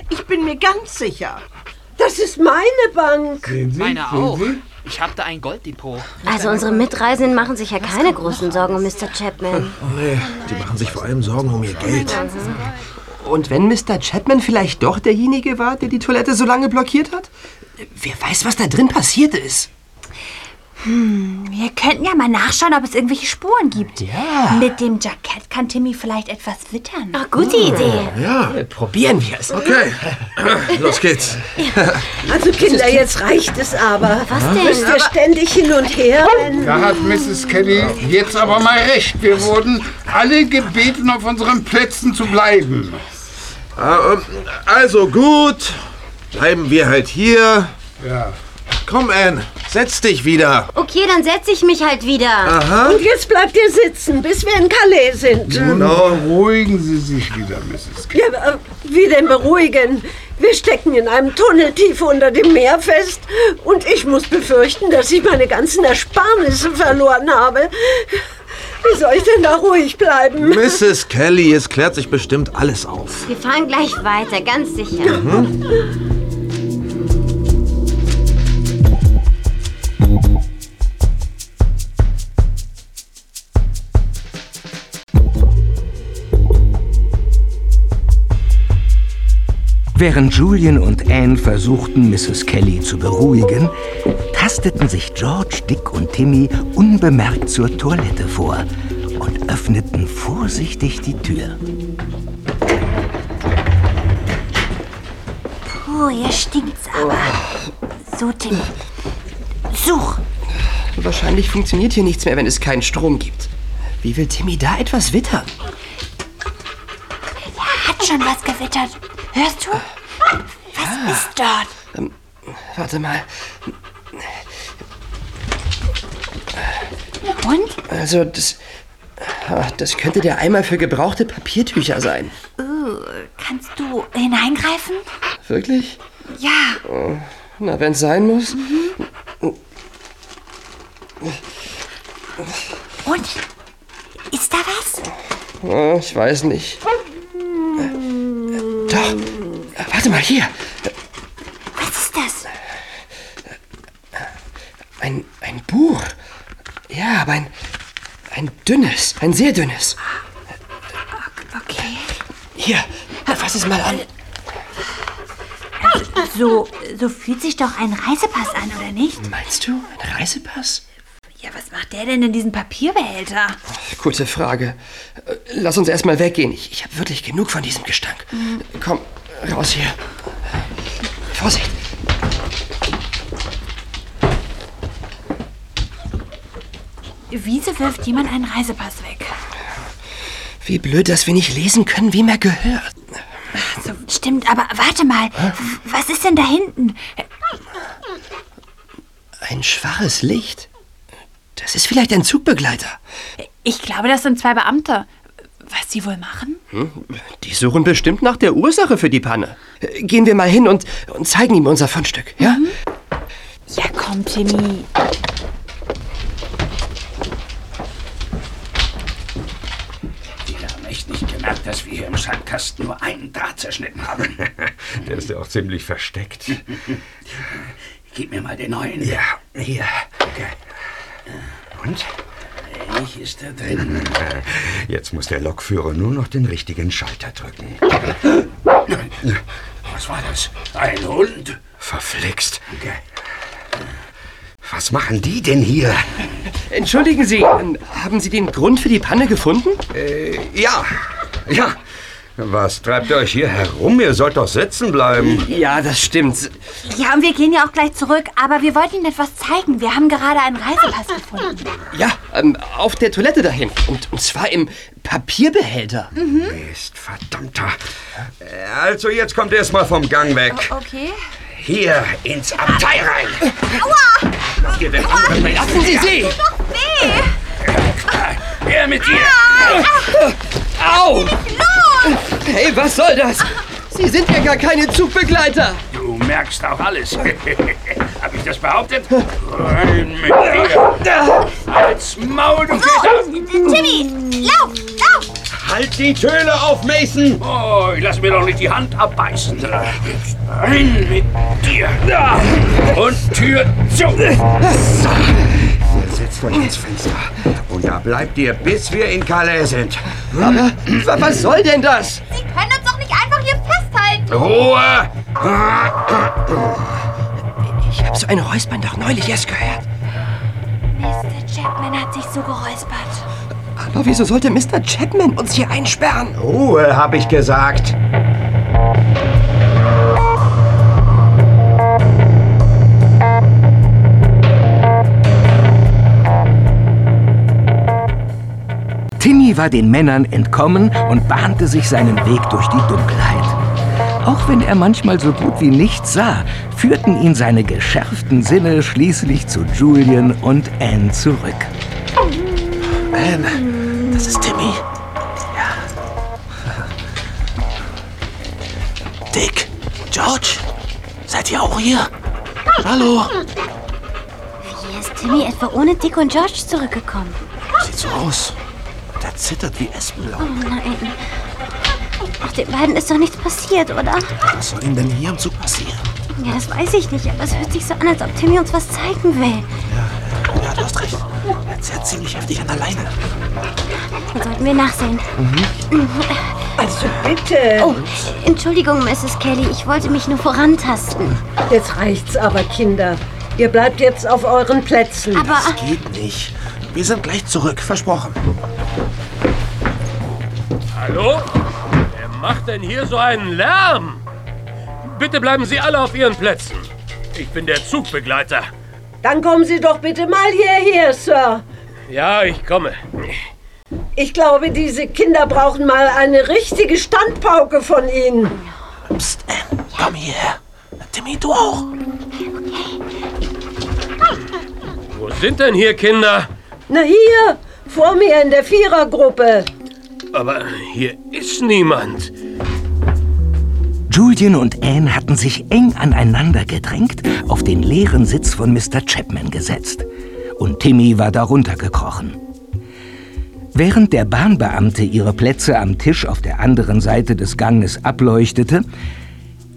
Ich bin mir ganz sicher. Das ist meine Bank. Sehen Sie? Meine Sehen auch. Sie? Ich habe da ein Golddepot. Also unsere Mitreisenden machen sich ja keine großen Sorgen um Mr. Chapman. Oh nee, die machen sich vor allem Sorgen um ihr Geld. Und wenn Mr. Chapman vielleicht doch derjenige war, der die Toilette so lange blockiert hat? Wer weiß, was da drin passiert ist. Hm, wir könnten ja mal nachschauen, ob es irgendwelche Spuren gibt. Ja. Mit dem Jackett kann Timmy vielleicht etwas wittern. Ach, gute Idee. Ja, Äh, Probieren wir es. okay. Los geht's. Also Kinder, jetzt reicht es aber. Was denn? Müsst ihr ständig hin und her rennen? Da hat Mrs. Kelly jetzt aber mal recht. Wir wurden alle gebeten, auf unseren Plätzen zu bleiben. Ah, ähm, Also gut, bleiben wir halt hier. Ja. Komm, Anne, setz dich wieder. Okay, dann setze ich mich halt wieder. Aha. Und jetzt bleibt ihr sitzen, bis wir in Calais sind. Genau. Beruhigen Sie sich wieder, Mrs. Kelly. Ja, äh, wie denn beruhigen? Wir stecken in einem Tunnel tief unter dem Meer fest und ich muss befürchten, dass ich meine ganzen Ersparnisse verloren habe. Wie soll ich denn da ruhig bleiben? Mrs. Kelly, es klärt sich bestimmt alles auf. Wir fahren gleich weiter, ganz sicher. Während Julian und Anne versuchten, Mrs. Kelly zu beruhigen, tasteten sich George, Dick und Timmy unbemerkt zur Toilette vor und öffneten vorsichtig die Tür. Puh, hier stinkt's aber. So, Timmy. Such. Wahrscheinlich funktioniert hier nichts mehr, wenn es keinen Strom gibt. Wie will Timmy da etwas wittern? Er hat schon was gewittert. Hörst du? Was ist dort? Ähm, warte mal. Und? Also, das. ah, Das könnte der Eimer für gebrauchte Papiertücher sein. Uh, Kannst du hineingreifen? Wirklich? Ja. Oh, Na, wenn es sein muss. Und? Ist da was? Oh, ich weiß nicht. Äh, Doch. Warte mal hier. Was ist das? Ein, ein Buch. Ja, aber ein, ein dünnes, ein sehr dünnes. Okay. Hier, fass es mal an. So, so fühlt sich doch ein Reisepass an, oder nicht? Meinst du, ein Reisepass? Ja, was macht der denn in diesem Papierbehälter? Gute Frage. Äh, Lass uns erstmal weggehen. Ich, ich habe wirklich genug von diesem Gestank. Komm, raus hier. Vorsicht. Wieso wirft jemand einen Reisepass weg? Wie blöd, dass wir nicht lesen können, wem er gehört. So, stimmt, aber warte mal. Was ist denn da hinten? Ein schwaches Licht. Das ist vielleicht ein Zugbegleiter. Ich glaube, das sind zwei Beamte. Was sie wohl machen? Hm? Die suchen bestimmt nach der Ursache für die Panne. Gehen wir mal hin und, und zeigen ihm unser Fundstück, ja? Ja, komm, Timmy. Die haben echt nicht gemerkt, dass wir hier im Sandkasten nur einen Draht zerschnitten haben. Der ist ja auch ziemlich versteckt. Gib mir mal den neuen. Ja, hier. Und? Ich ist da drin. Jetzt muss der Lokführer nur noch den richtigen Schalter drücken. Was war das? Ein Hund? Verflixt. Was machen die denn hier? Entschuldigen Sie, ähm, haben Sie den Grund für die Panne gefunden? Äh, ja. Ja. Was treibt ihr euch hier herum? Ihr sollt doch sitzen bleiben. Ja, das stimmt. Ja, und wir gehen ja auch gleich zurück. Aber wir wollten Ihnen etwas zeigen. Wir haben gerade einen Reisepass gefunden. Ja, ähm, auf der Toilette dahin. Und, und zwar im Papierbehälter. Mist, verdammter. Äh, Also, jetzt kommt erst mal vom Gang weg. Okay. Hier ins Abteil rein. Aua! Den anderen nicht. Lassen Sie sie! Doch weh! Her mit dir! Au! Hey, was soll das? Sie sind ja gar keine Zugbegleiter. Du merkst auch alles. Hab ich das behauptet? Rein mit dir! Als Maul, du Peter! Timmy, lauf, lauf! Halt die Töle auf, Mason! Oh, ich lass mir doch nicht die Hand abbeißen. Rein mit dir! Und Tür zu! Ihr setzt euch ins Fenster. Und da bleibt ihr, bis wir in Calais sind. Aber wa- was soll denn das? Sie können uns doch nicht einfach hier festhalten. Ruhe! Ich habe so ein Räuspern doch neulich erst gehört. Mr. Chapman hat sich so geräuspert. Aber wieso sollte Mr. Chapman uns hier einsperren? Ruhe, hab ich gesagt. Timmy war den Männern entkommen und bahnte sich seinen Weg durch die Dunkelheit. Auch wenn er manchmal so gut wie nichts sah, führten ihn seine geschärften Sinne schließlich zu Julian und Anne zurück. Anne, das ist Timmy. Dick, George, seid ihr auch hier? Hallo? Wie ist Timmy etwa ohne Dick und George zurückgekommen? Sieht so aus. Zittert wie Espenlaub. Oh nein. Ach, den beiden ist doch nichts passiert, oder? Was soll ihm denn hier im Zug passieren? Ja, das weiß ich nicht, aber es hört sich so an, als ob Timmy uns was zeigen will. Ja, du hast recht. Er zerrt ziemlich heftig an der Leine. Dann sollten wir nachsehen. Also bitte. Oh, Entschuldigung, Mrs. Kelly, ich wollte mich nur vorantasten. Jetzt reicht's aber, Kinder. Ihr bleibt jetzt auf euren Plätzen. Aber Das geht nicht. Wir sind gleich zurück, versprochen. Hallo? Wer macht denn hier so einen Lärm? Bitte bleiben Sie alle auf Ihren Plätzen. Ich bin der Zugbegleiter. Dann kommen Sie doch bitte mal hierher, Sir. Ja, ich komme. Ich glaube, diese Kinder brauchen mal eine richtige Standpauke von Ihnen. Psst, Anne, komm hierher. Timmy, du auch. Wo sind denn hier Kinder? Na hier, vor mir in der Vierergruppe. Aber hier ist niemand. Julian und Anne hatten sich eng aneinander gedrängt auf den leeren Sitz von Mr. Chapman gesetzt. Und Timmy war darunter gekrochen. Während der Bahnbeamte ihre Plätze am Tisch auf der anderen Seite des Ganges ableuchtete,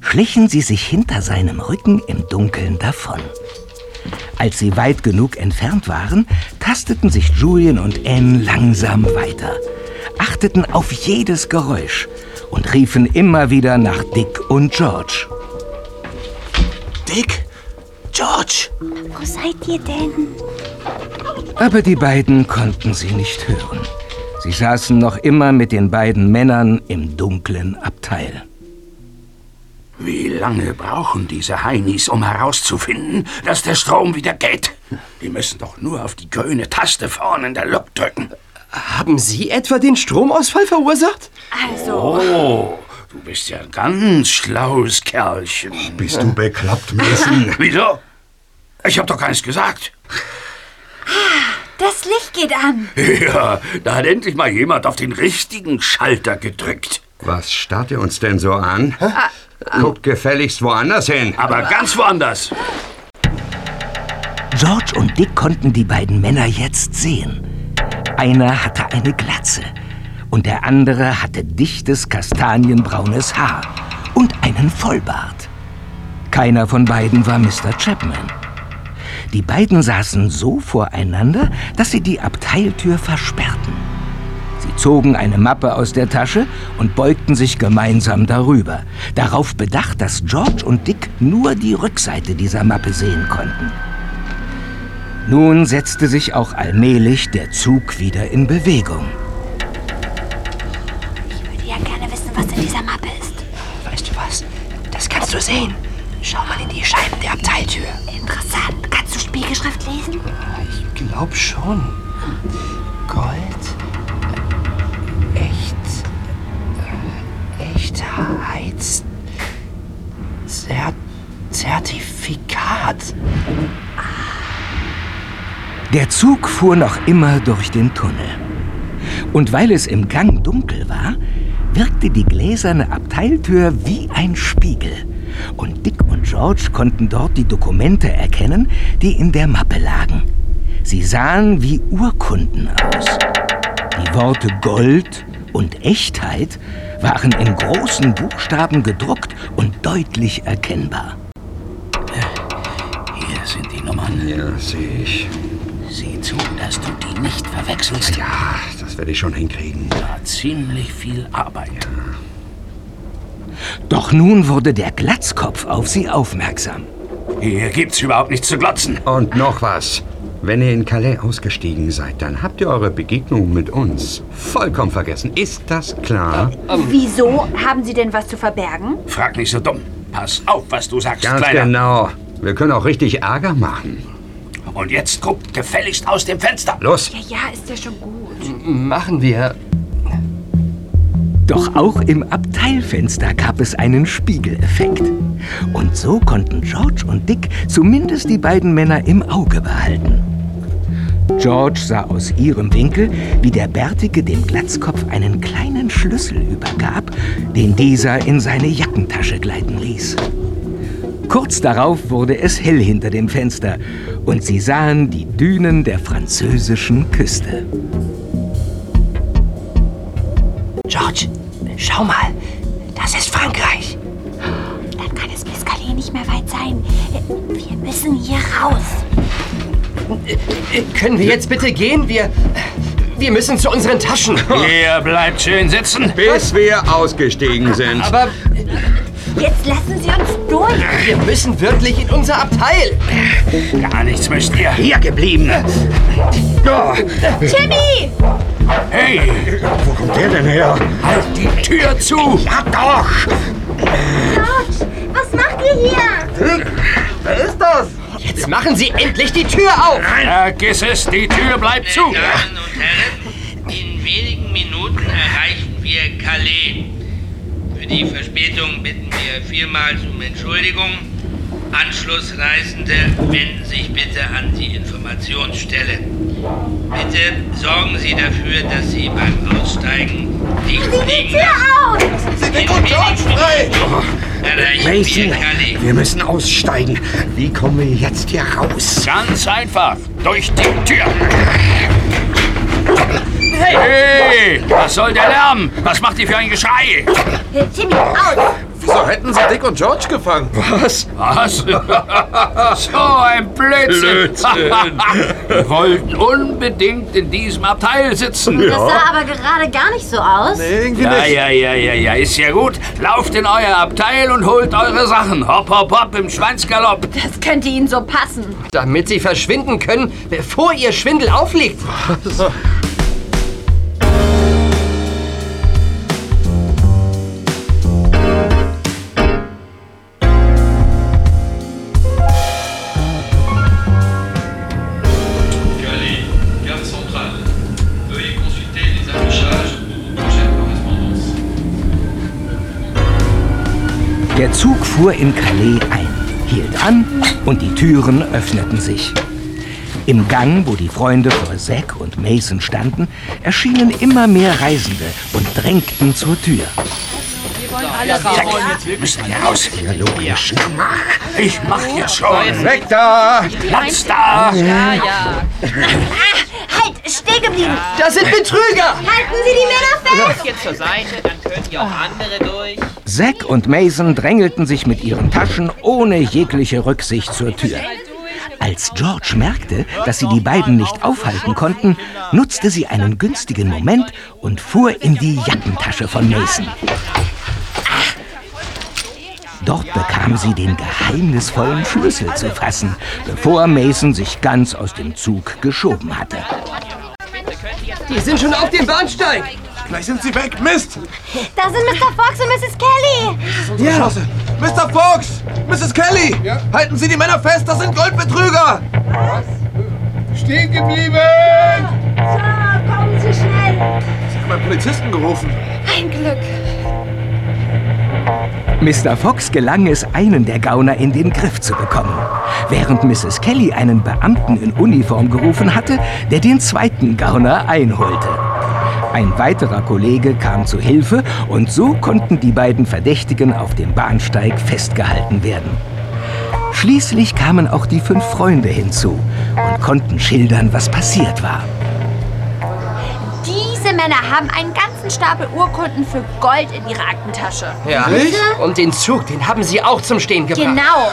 schlichen sie sich hinter seinem Rücken im Dunkeln davon. Als sie weit genug entfernt waren, tasteten sich Julian und Anne langsam weiter, achteten auf jedes Geräusch und riefen immer wieder nach Dick und George. Dick? George! Wo seid ihr denn? Aber die beiden konnten sie nicht hören. Sie saßen noch immer mit den beiden Männern im dunklen Abteil. Wie lange brauchen diese Heinis, um herauszufinden, dass der Strom wieder geht? Die müssen doch nur auf die grüne Taste vorne in der Lok drücken. Haben Sie etwa den Stromausfall verursacht? Also. Oh, du bist ja ein ganz schlaues Kerlchen. Bist du bekloppt, Mason? Wieso? Ich hab doch gar nichts gesagt. Das Licht geht an. Ja, da hat endlich mal jemand auf den richtigen Schalter gedrückt. Was starrt ihr uns denn so an? Guckt gefälligst woanders hin. Aber ganz woanders. George und Dick konnten die beiden Männer jetzt sehen. Einer hatte eine Glatze und der andere hatte dichtes kastanienbraunes Haar und einen Vollbart. Keiner von beiden war Mr. Chapman. Die beiden saßen so voreinander, dass sie die Abteiltür versperrten. Sie zogen eine Mappe aus der Tasche und beugten sich gemeinsam darüber, darauf bedacht, dass George und Dick nur die Rückseite dieser Mappe sehen konnten. Nun setzte sich auch allmählich der Zug wieder in Bewegung. Ich würde ja gerne wissen, was in dieser Mappe ist. Weißt du was? Das kannst du sehen. Schau mal in die Scheiben der Abteiltür. Interessant. Kannst du Spiegelschrift lesen? Ich glaub schon. Gold. äh, Echt. äh, Echtheits. Zert Zertifikat. Der Zug fuhr noch immer durch den Tunnel. Und weil es im Gang dunkel war, wirkte die gläserne Abteiltür wie ein Spiegel. Und Dick und George konnten dort die Dokumente erkennen, die in der Mappe lagen. Sie sahen wie Urkunden aus. Die Worte Gold und Echtheit waren in großen Buchstaben gedruckt und deutlich erkennbar. Hier sind die Nummern. Ja, sehe ich. Sieh zu, dass du die nicht verwechselst. Ja, das werde ich schon hinkriegen. Ja, ziemlich viel Arbeit. Doch nun wurde der Glatzkopf auf sie aufmerksam. Hier gibt's überhaupt nichts zu glotzen. Und noch was. Wenn ihr in Calais ausgestiegen seid, dann habt ihr eure Begegnung mit uns vollkommen vergessen. Ist das klar? Wieso? Haben Sie denn was zu verbergen? Frag nicht so dumm. Pass auf, was du sagst, Ganz Kleiner. genau. Wir können auch richtig Ärger machen. Und jetzt guckt gefälligst aus dem Fenster. Los. Ja, ja, ist ja schon gut. Machen wir. Doch auch im Abteilfenster gab es einen Spiegeleffekt. Und so konnten George und Dick zumindest die beiden Männer im Auge behalten. George sah aus ihrem Winkel, wie der Bärtige dem Glatzkopf einen kleinen Schlüssel übergab, den dieser in seine Jackentasche gleiten ließ. Kurz darauf wurde es hell hinter dem Fenster und sie sahen die Dünen der französischen Küste. George, schau mal. Das ist Frankreich. Dann kann es bis Calais nicht mehr weit sein. Wir müssen hier raus. Können wir jetzt bitte gehen? Wir. Wir müssen zu unseren Taschen. Ihr bleibt schön sitzen. Bis wir ausgestiegen sind. Aber Jetzt lassen Sie uns durch. wir müssen wirklich in unser Abteil. Gar nichts müsst ihr. Hier geblieben. Oh, Timmy! Hey, wo kommt der denn her? halt die Tür zu. Ja, doch. George, was macht ihr hier? Wer ist das? Jetzt machen Sie endlich die Tür auf. Vergiss es, die Tür bleibt zu. Damen und Herren, in wenigen Minuten erreichen wir Calais. Die Verspätung bitten wir vielmals um Entschuldigung. Anschlussreisende wenden sich bitte an die Informationsstelle. Bitte sorgen Sie dafür, dass Sie beim Aussteigen nicht liegen lassen. Sie In wenigen frei! erreichen wir Mason, wir müssen aussteigen. Wie kommen wir jetzt hier raus? Ganz einfach. Durch die Tür. Hey, was soll der Lärm? Was macht ihr für ein Geschrei? Timmy, aus! Wieso hätten Sie Dick und George gefangen? Was? Was? so ein Blödsinn. Blödsinn. ihr wollt unbedingt in diesem Abteil sitzen. Das sah aber gerade gar nicht so aus. ja, ja, ja, ja, ja, ist ja gut. Lauft in euer Abteil und holt eure Sachen. Hopp, hopp, hopp im Schwanzgalopp. Das könnte Ihnen so passen. Damit Sie verschwinden können, bevor Ihr Schwindel aufliegt. Calais, Der Zug fuhr in Calais ein, hielt an und die Türen öffneten sich. Im Gang, wo die Freunde vor Zack und Mason standen, erschienen immer mehr Reisende und drängten zur Tür. Zack, müssen wir raus. Ja, logisch. Ich mach hier schon. Weg da! Platz da! Ja, ja. Halt, steh geblieben! Das sind Betrüger! Halten Sie die Männer fest! Jetzt zur Seite, dann können hier auch andere durch. Zack und Mason drängelten sich mit ihren Taschen ohne jegliche Rücksicht zur Tür. Als George merkte, dass sie die beiden nicht aufhalten konnten, nutzte sie einen günstigen Moment und fuhr in die Jackentasche von Mason. Dort bekam sie den geheimnisvollen Schlüssel zu fassen, bevor Mason sich ganz aus dem Zug geschoben hatte. Die sind schon auf dem Bahnsteig. Gleich sind sie weg. Mist! Da sind Mr. Fox und Mrs. Kelly! Chance. Mr. Fox! Mrs. Kelly! Halten Sie die Männer fest, das sind Goldbetrüger! Stehen geblieben! So, kommen Sie schnell! Ich habe einen Polizisten gerufen. Ein Glück. Mr. Fox gelang es, einen der Gauner in den Griff zu bekommen, während Mrs. Kelly einen Beamten in Uniform gerufen hatte, der den zweiten Gauner einholte. Ein weiterer Kollege kam zu Hilfe und so konnten die beiden Verdächtigen auf dem Bahnsteig festgehalten werden. Schließlich kamen auch die fünf Freunde hinzu und konnten schildern, was passiert war. Männer haben einen ganzen Stapel Urkunden für Gold in ihrer Aktentasche. Ja. Und den Zug, den haben sie auch zum Stehen gebracht. Genau.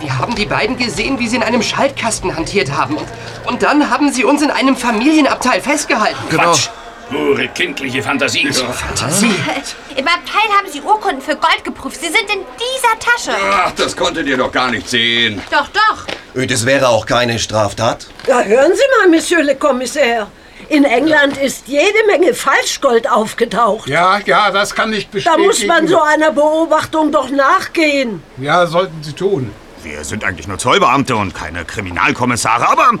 Wir haben die beiden gesehen, wie sie in einem Schaltkasten hantiert haben. Und, und dann haben sie uns in einem Familienabteil festgehalten. Quatsch. Pure kindliche Fantasie. Fantasie. Im Abteil haben sie Urkunden für Gold geprüft. Sie sind in dieser Tasche. Ach, das konntet ihr doch gar nicht sehen. Doch, doch. Das wäre auch keine Straftat. Ja, hören Sie mal, Monsieur le Commissaire. In England ist jede Menge Falschgold aufgetaucht. Ja, ja, das kann ich Da bestätigen. muss man so einer Beobachtung doch nachgehen. Ja, sollten Sie tun. Wir sind eigentlich nur Zollbeamte und keine Kriminalkommissare, aber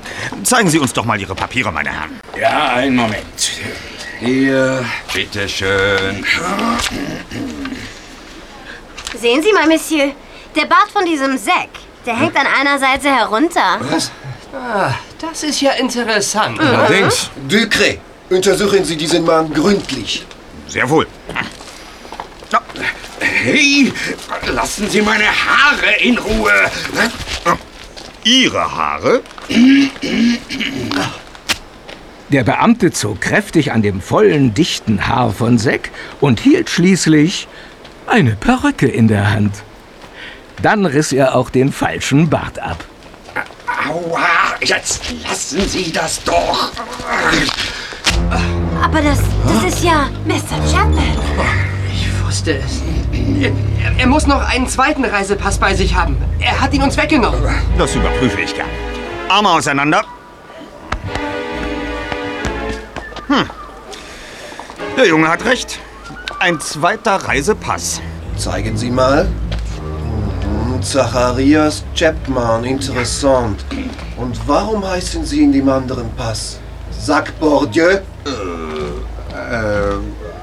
zeigen Sie uns doch mal Ihre Papiere, meine Herren. Ja, einen Moment. Hier, bitteschön. Sehen Sie mal, Monsieur. Der Bart von diesem Zack, der hängt an einer Seite herunter. Was? Ah, das ist ja interessant. Mhm. Allerdings. Ducré, untersuchen Sie diesen Mann gründlich. Sehr wohl. Hey, lassen Sie meine Haare in Ruhe. Ihre Haare? Der Beamte zog kräftig an dem vollen, dichten Haar von Zack und hielt schließlich eine Perücke in der Hand. Dann riss er auch den falschen Bart ab. Aua, jetzt lassen Sie das doch. Aber das, das ist ja Mr. Chapman. Ich wusste es. Er, er muss noch einen zweiten Reisepass bei sich haben. Er hat ihn uns weggenommen. Das überprüfe ich gern. Arme auseinander. Hm. Der Junge hat recht. Ein zweiter Reisepass. Zeigen Sie mal. Zacharias Chapman, interessant. Und warum heißen Sie in dem anderen Pass? Sac Bourdieu? Äh,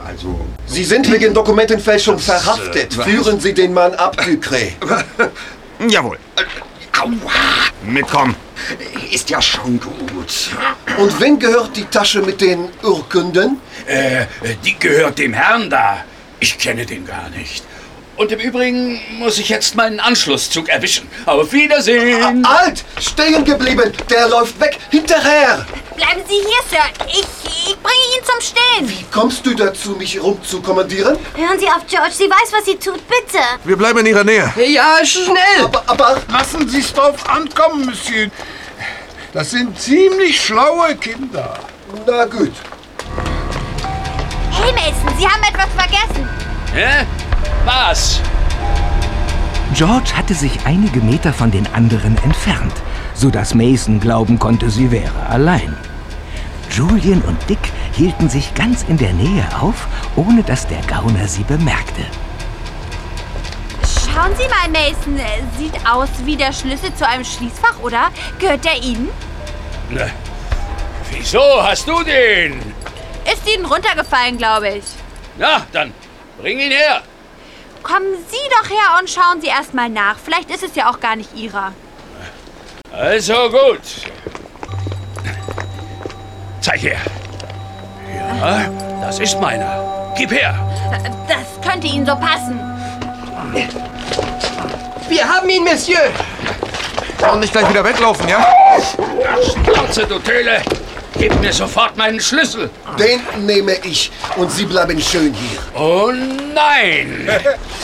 also. Sie sind wegen Dokumentenfälschung verhaftet. was? Führen Sie den Mann ab, Ducré. Jawohl. Mitkommen. Ist ja schon gut. Und wem gehört die Tasche mit den Urkunden? Äh, die gehört dem Herrn da. Ich kenne den gar nicht. Und im Übrigen muss ich jetzt meinen Anschlusszug erwischen. Auf Wiedersehen. Alt! Stehen geblieben! Der läuft weg! Hinterher! Bleiben Sie hier, Sir. Ich, ich bringe ihn zum Stehen. Wie kommst du dazu, mich rumzukommandieren? Hören Sie auf George, sie weiß, was sie tut, bitte. Wir bleiben in ihrer Nähe. Ja, schnell! Aber, aber Lassen Sie es drauf ankommen, Monsieur. Das sind ziemlich schlaue Kinder. na gut. Hey, Mason, Sie haben etwas vergessen. Hä? Was? George hatte sich einige Meter von den anderen entfernt, sodass Mason glauben konnte, sie wäre allein. Julian und Dick hielten sich ganz in der Nähe auf, ohne dass der Gauner sie bemerkte. Schauen Sie mal, Mason. Sieht aus wie der Schlüssel zu einem Schließfach, oder? Gehört der Ihnen? Ne. Wieso hast du den? Ist Ihnen runtergefallen, glaube ich. Na, dann bring ihn her. Kommen Sie doch her und schauen Sie erst mal nach. Vielleicht ist es ja auch gar nicht Ihrer. Also gut. Zeig her. Ja, das ist meiner. Gib her. Das könnte Ihnen so passen. Wir haben ihn, Monsieur! Und nicht gleich wieder weglaufen, ja? Schnauze, du Töle. Gib mir sofort meinen Schlüssel. Den nehme ich und Sie bleiben schön hier. Oh nein!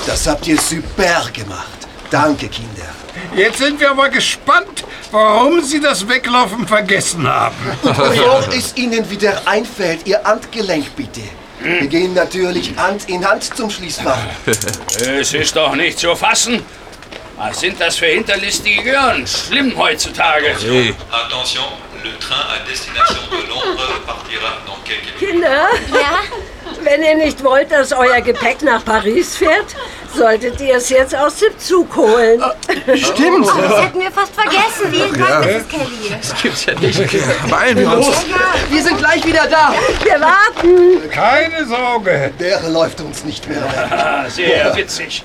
Das habt ihr super gemacht. Danke, Kinder. Jetzt sind wir aber gespannt, warum Sie das Weglaufen vergessen haben. Und bevor es Ihnen wieder einfällt, Ihr Handgelenk bitte. Wir gehen natürlich Hand in Hand zum Schließfach. Es ist doch nicht zu fassen. Was sind das für hinterlistige Gehirn? Schlimm heutzutage. Attention, le train à destination de Londres partira dans quelques minutes. Kinder? Ja? Wenn ihr nicht wollt, dass euer Gepäck nach Paris fährt, solltet ihr es jetzt aus dem Zug holen. Stimmt. Das hätten wir fast vergessen. Vielen Dank, Mrs. Kelly. Das gibt's ja nicht. Beeilen wir uns. Wir sind gleich wieder da. Wir warten. Keine Sorge. Der läuft uns nicht mehr weg. Ah, sehr witzig.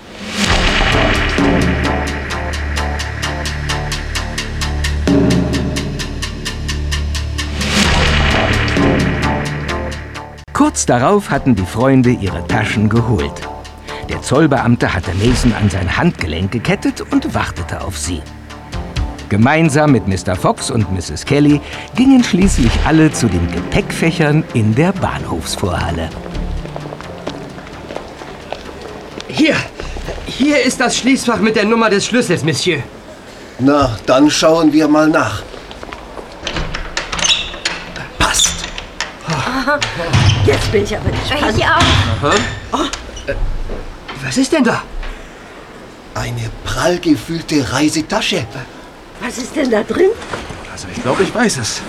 Kurz darauf hatten die Freunde ihre Taschen geholt. Der Zollbeamte hatte Mason an sein Handgelenk gekettet und wartete auf sie. Gemeinsam mit Mr. Fox und Mrs. Kelly gingen schließlich alle zu den Gepäckfächern in der Bahnhofsvorhalle. Hier. Hier ist das Schließfach mit der Nummer des Schlüssels, Monsieur. Na, dann schauen wir mal nach. Passt. Jetzt bin ich aber gespannt. Ich auch. Äh, Was ist denn da? Eine prall gefüllte Reisetasche. Was ist denn da drin? Also ich glaube, ich weiß es.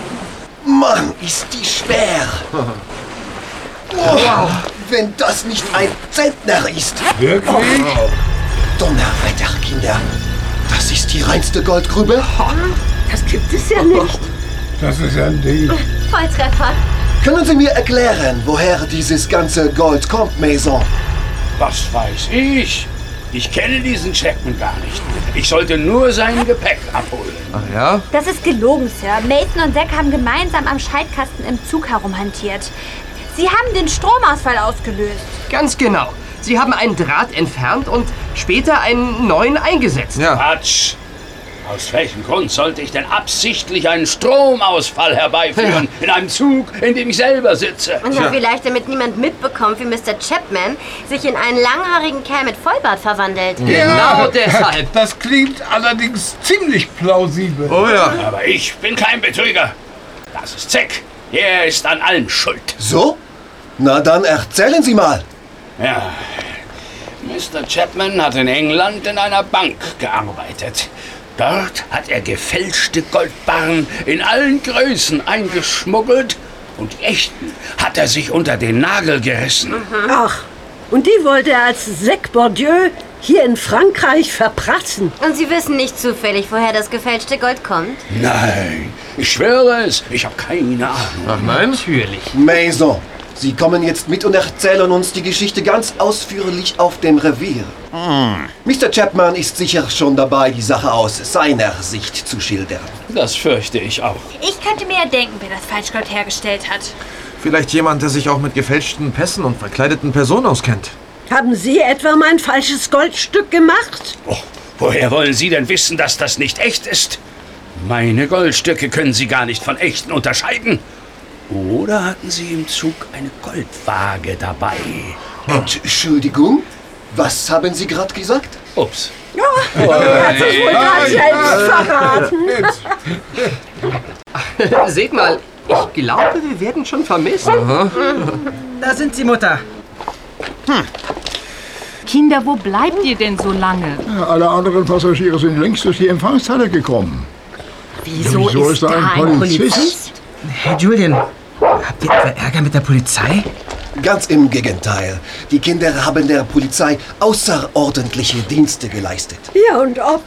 Mann, ist die schwer. Wow, wenn das nicht ein Zentner ist. Wirklich? Donnerwetter, Kinder. Das ist die reinste Goldgrube. Das gibt es ja nicht. Das ist ein Ding. Volltreffer. Können Sie mir erklären, woher dieses ganze Gold kommt, Maison? Was weiß ich? Ich kenne diesen Chapman gar nicht. Ich sollte nur sein Gepäck abholen. Ach ja? Das ist gelogen, Sir. Mason und Zack haben gemeinsam am Schaltkasten im Zug herumhantiert. Sie haben den Stromausfall ausgelöst. Ganz genau. Sie haben einen Draht entfernt und später einen neuen eingesetzt. Ja. Quatsch. Aus welchem Grund sollte ich denn absichtlich einen Stromausfall herbeiführen in einem Zug, in dem ich selber sitze? Und dann vielleicht, damit niemand mitbekommt, wie Mr. Chapman sich in einen langhaarigen Kerl mit Vollbart verwandelt. Genau deshalb. Das klingt allerdings ziemlich plausibel. Oh ja. Aber ich bin kein Betrüger. Das ist Zeck. Er ist an allem schuld. So? Na dann erzählen Sie mal. Ja. Mr. Chapman hat in England in einer Bank gearbeitet. Dort hat er gefälschte Goldbarren in allen Größen eingeschmuggelt und die echten hat er sich unter den Nagel gerissen. Ach, und die wollte er als Sec Bordieu hier in Frankreich verprassen. Und Sie wissen nicht zufällig, woher das gefälschte Gold kommt? Nein, ich schwöre es, ich habe keine Ahnung. Ach nein? Natürlich. Maison, Sie kommen jetzt mit und erzählen uns die Geschichte ganz ausführlich auf dem Revier. Mr. Chapman ist sicher schon dabei, die Sache aus seiner Sicht zu schildern. Das fürchte ich auch. Ich könnte mir ja denken, wer das Falschgold hergestellt hat. Vielleicht jemand, der sich auch mit gefälschten Pässen und verkleideten Personen auskennt. Haben Sie etwa mein falsches Goldstück gemacht? Woher wollen Sie denn wissen, dass das nicht echt ist? Meine Goldstücke können Sie gar nicht von echten unterscheiden. Oder hatten Sie im Zug eine Goldwaage dabei? Entschuldigung? Was haben Sie gerade gesagt? Ups. Oh, hat sich wohl gerade selbst verraten. Seht mal, ich glaube, wir werden schon vermisst. Da sind Sie, Mutter. Kinder, wo bleibt ihr denn so lange? Ja, alle anderen Passagiere sind längst durch die Empfangshalle gekommen. Wieso, Wieso ist, ist da ein Polizist? Herr Julian, habt ihr etwa Ärger mit der Polizei? Ganz im Gegenteil. Die Kinder haben der Polizei außerordentliche Dienste geleistet. Ja, und ob?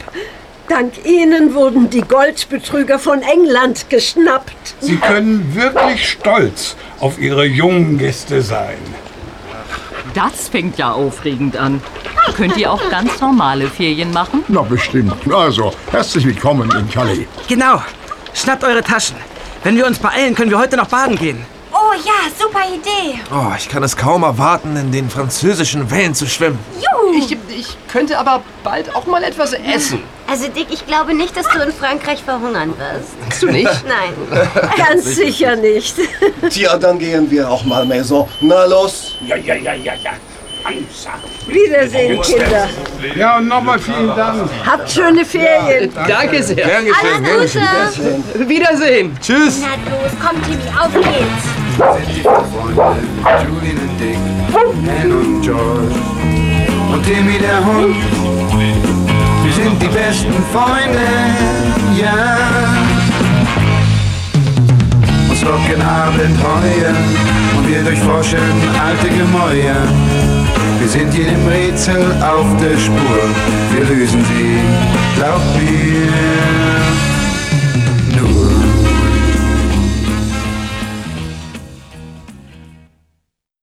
Dank Ihnen wurden die Goldbetrüger von England geschnappt. Sie können wirklich stolz auf Ihre jungen Gäste sein. Das fängt ja aufregend an. Könnt ihr auch ganz normale Ferien machen? Na bestimmt. Also, herzlich willkommen in Calais. Genau. Schnappt eure Taschen. Wenn wir uns beeilen, können wir heute noch baden gehen. Oh ja, super Idee. Oh, ich kann es kaum erwarten, in den französischen Wellen zu schwimmen. Juhu. Ich, ich könnte aber bald auch mal etwas essen. Also Dick, ich glaube nicht, dass du in Frankreich verhungern wirst. Denkst du nicht? Nein. Ganz sicher nicht. Tja, dann gehen wir auch mal, Maison. Na los. Ja, ja, ja, ja, ja. Wiedersehen, Kinder. Ja, und nochmal vielen Dank. Habt schöne Ferien. Danke sehr. Gern geschehen. Gute. Wiedersehen. Tschüss. Na los, komm Timmy, auf geht's. Sind die Freunde Julian und Dick, Ann und George und Timmy der Hund. Wir sind die besten Freunde, ja. Uns locken Abenteuer und wir durchforschen alte Gemäuer. Wir sind jedem Rätsel auf der Spur, wir lösen sie, glaub mir, nur.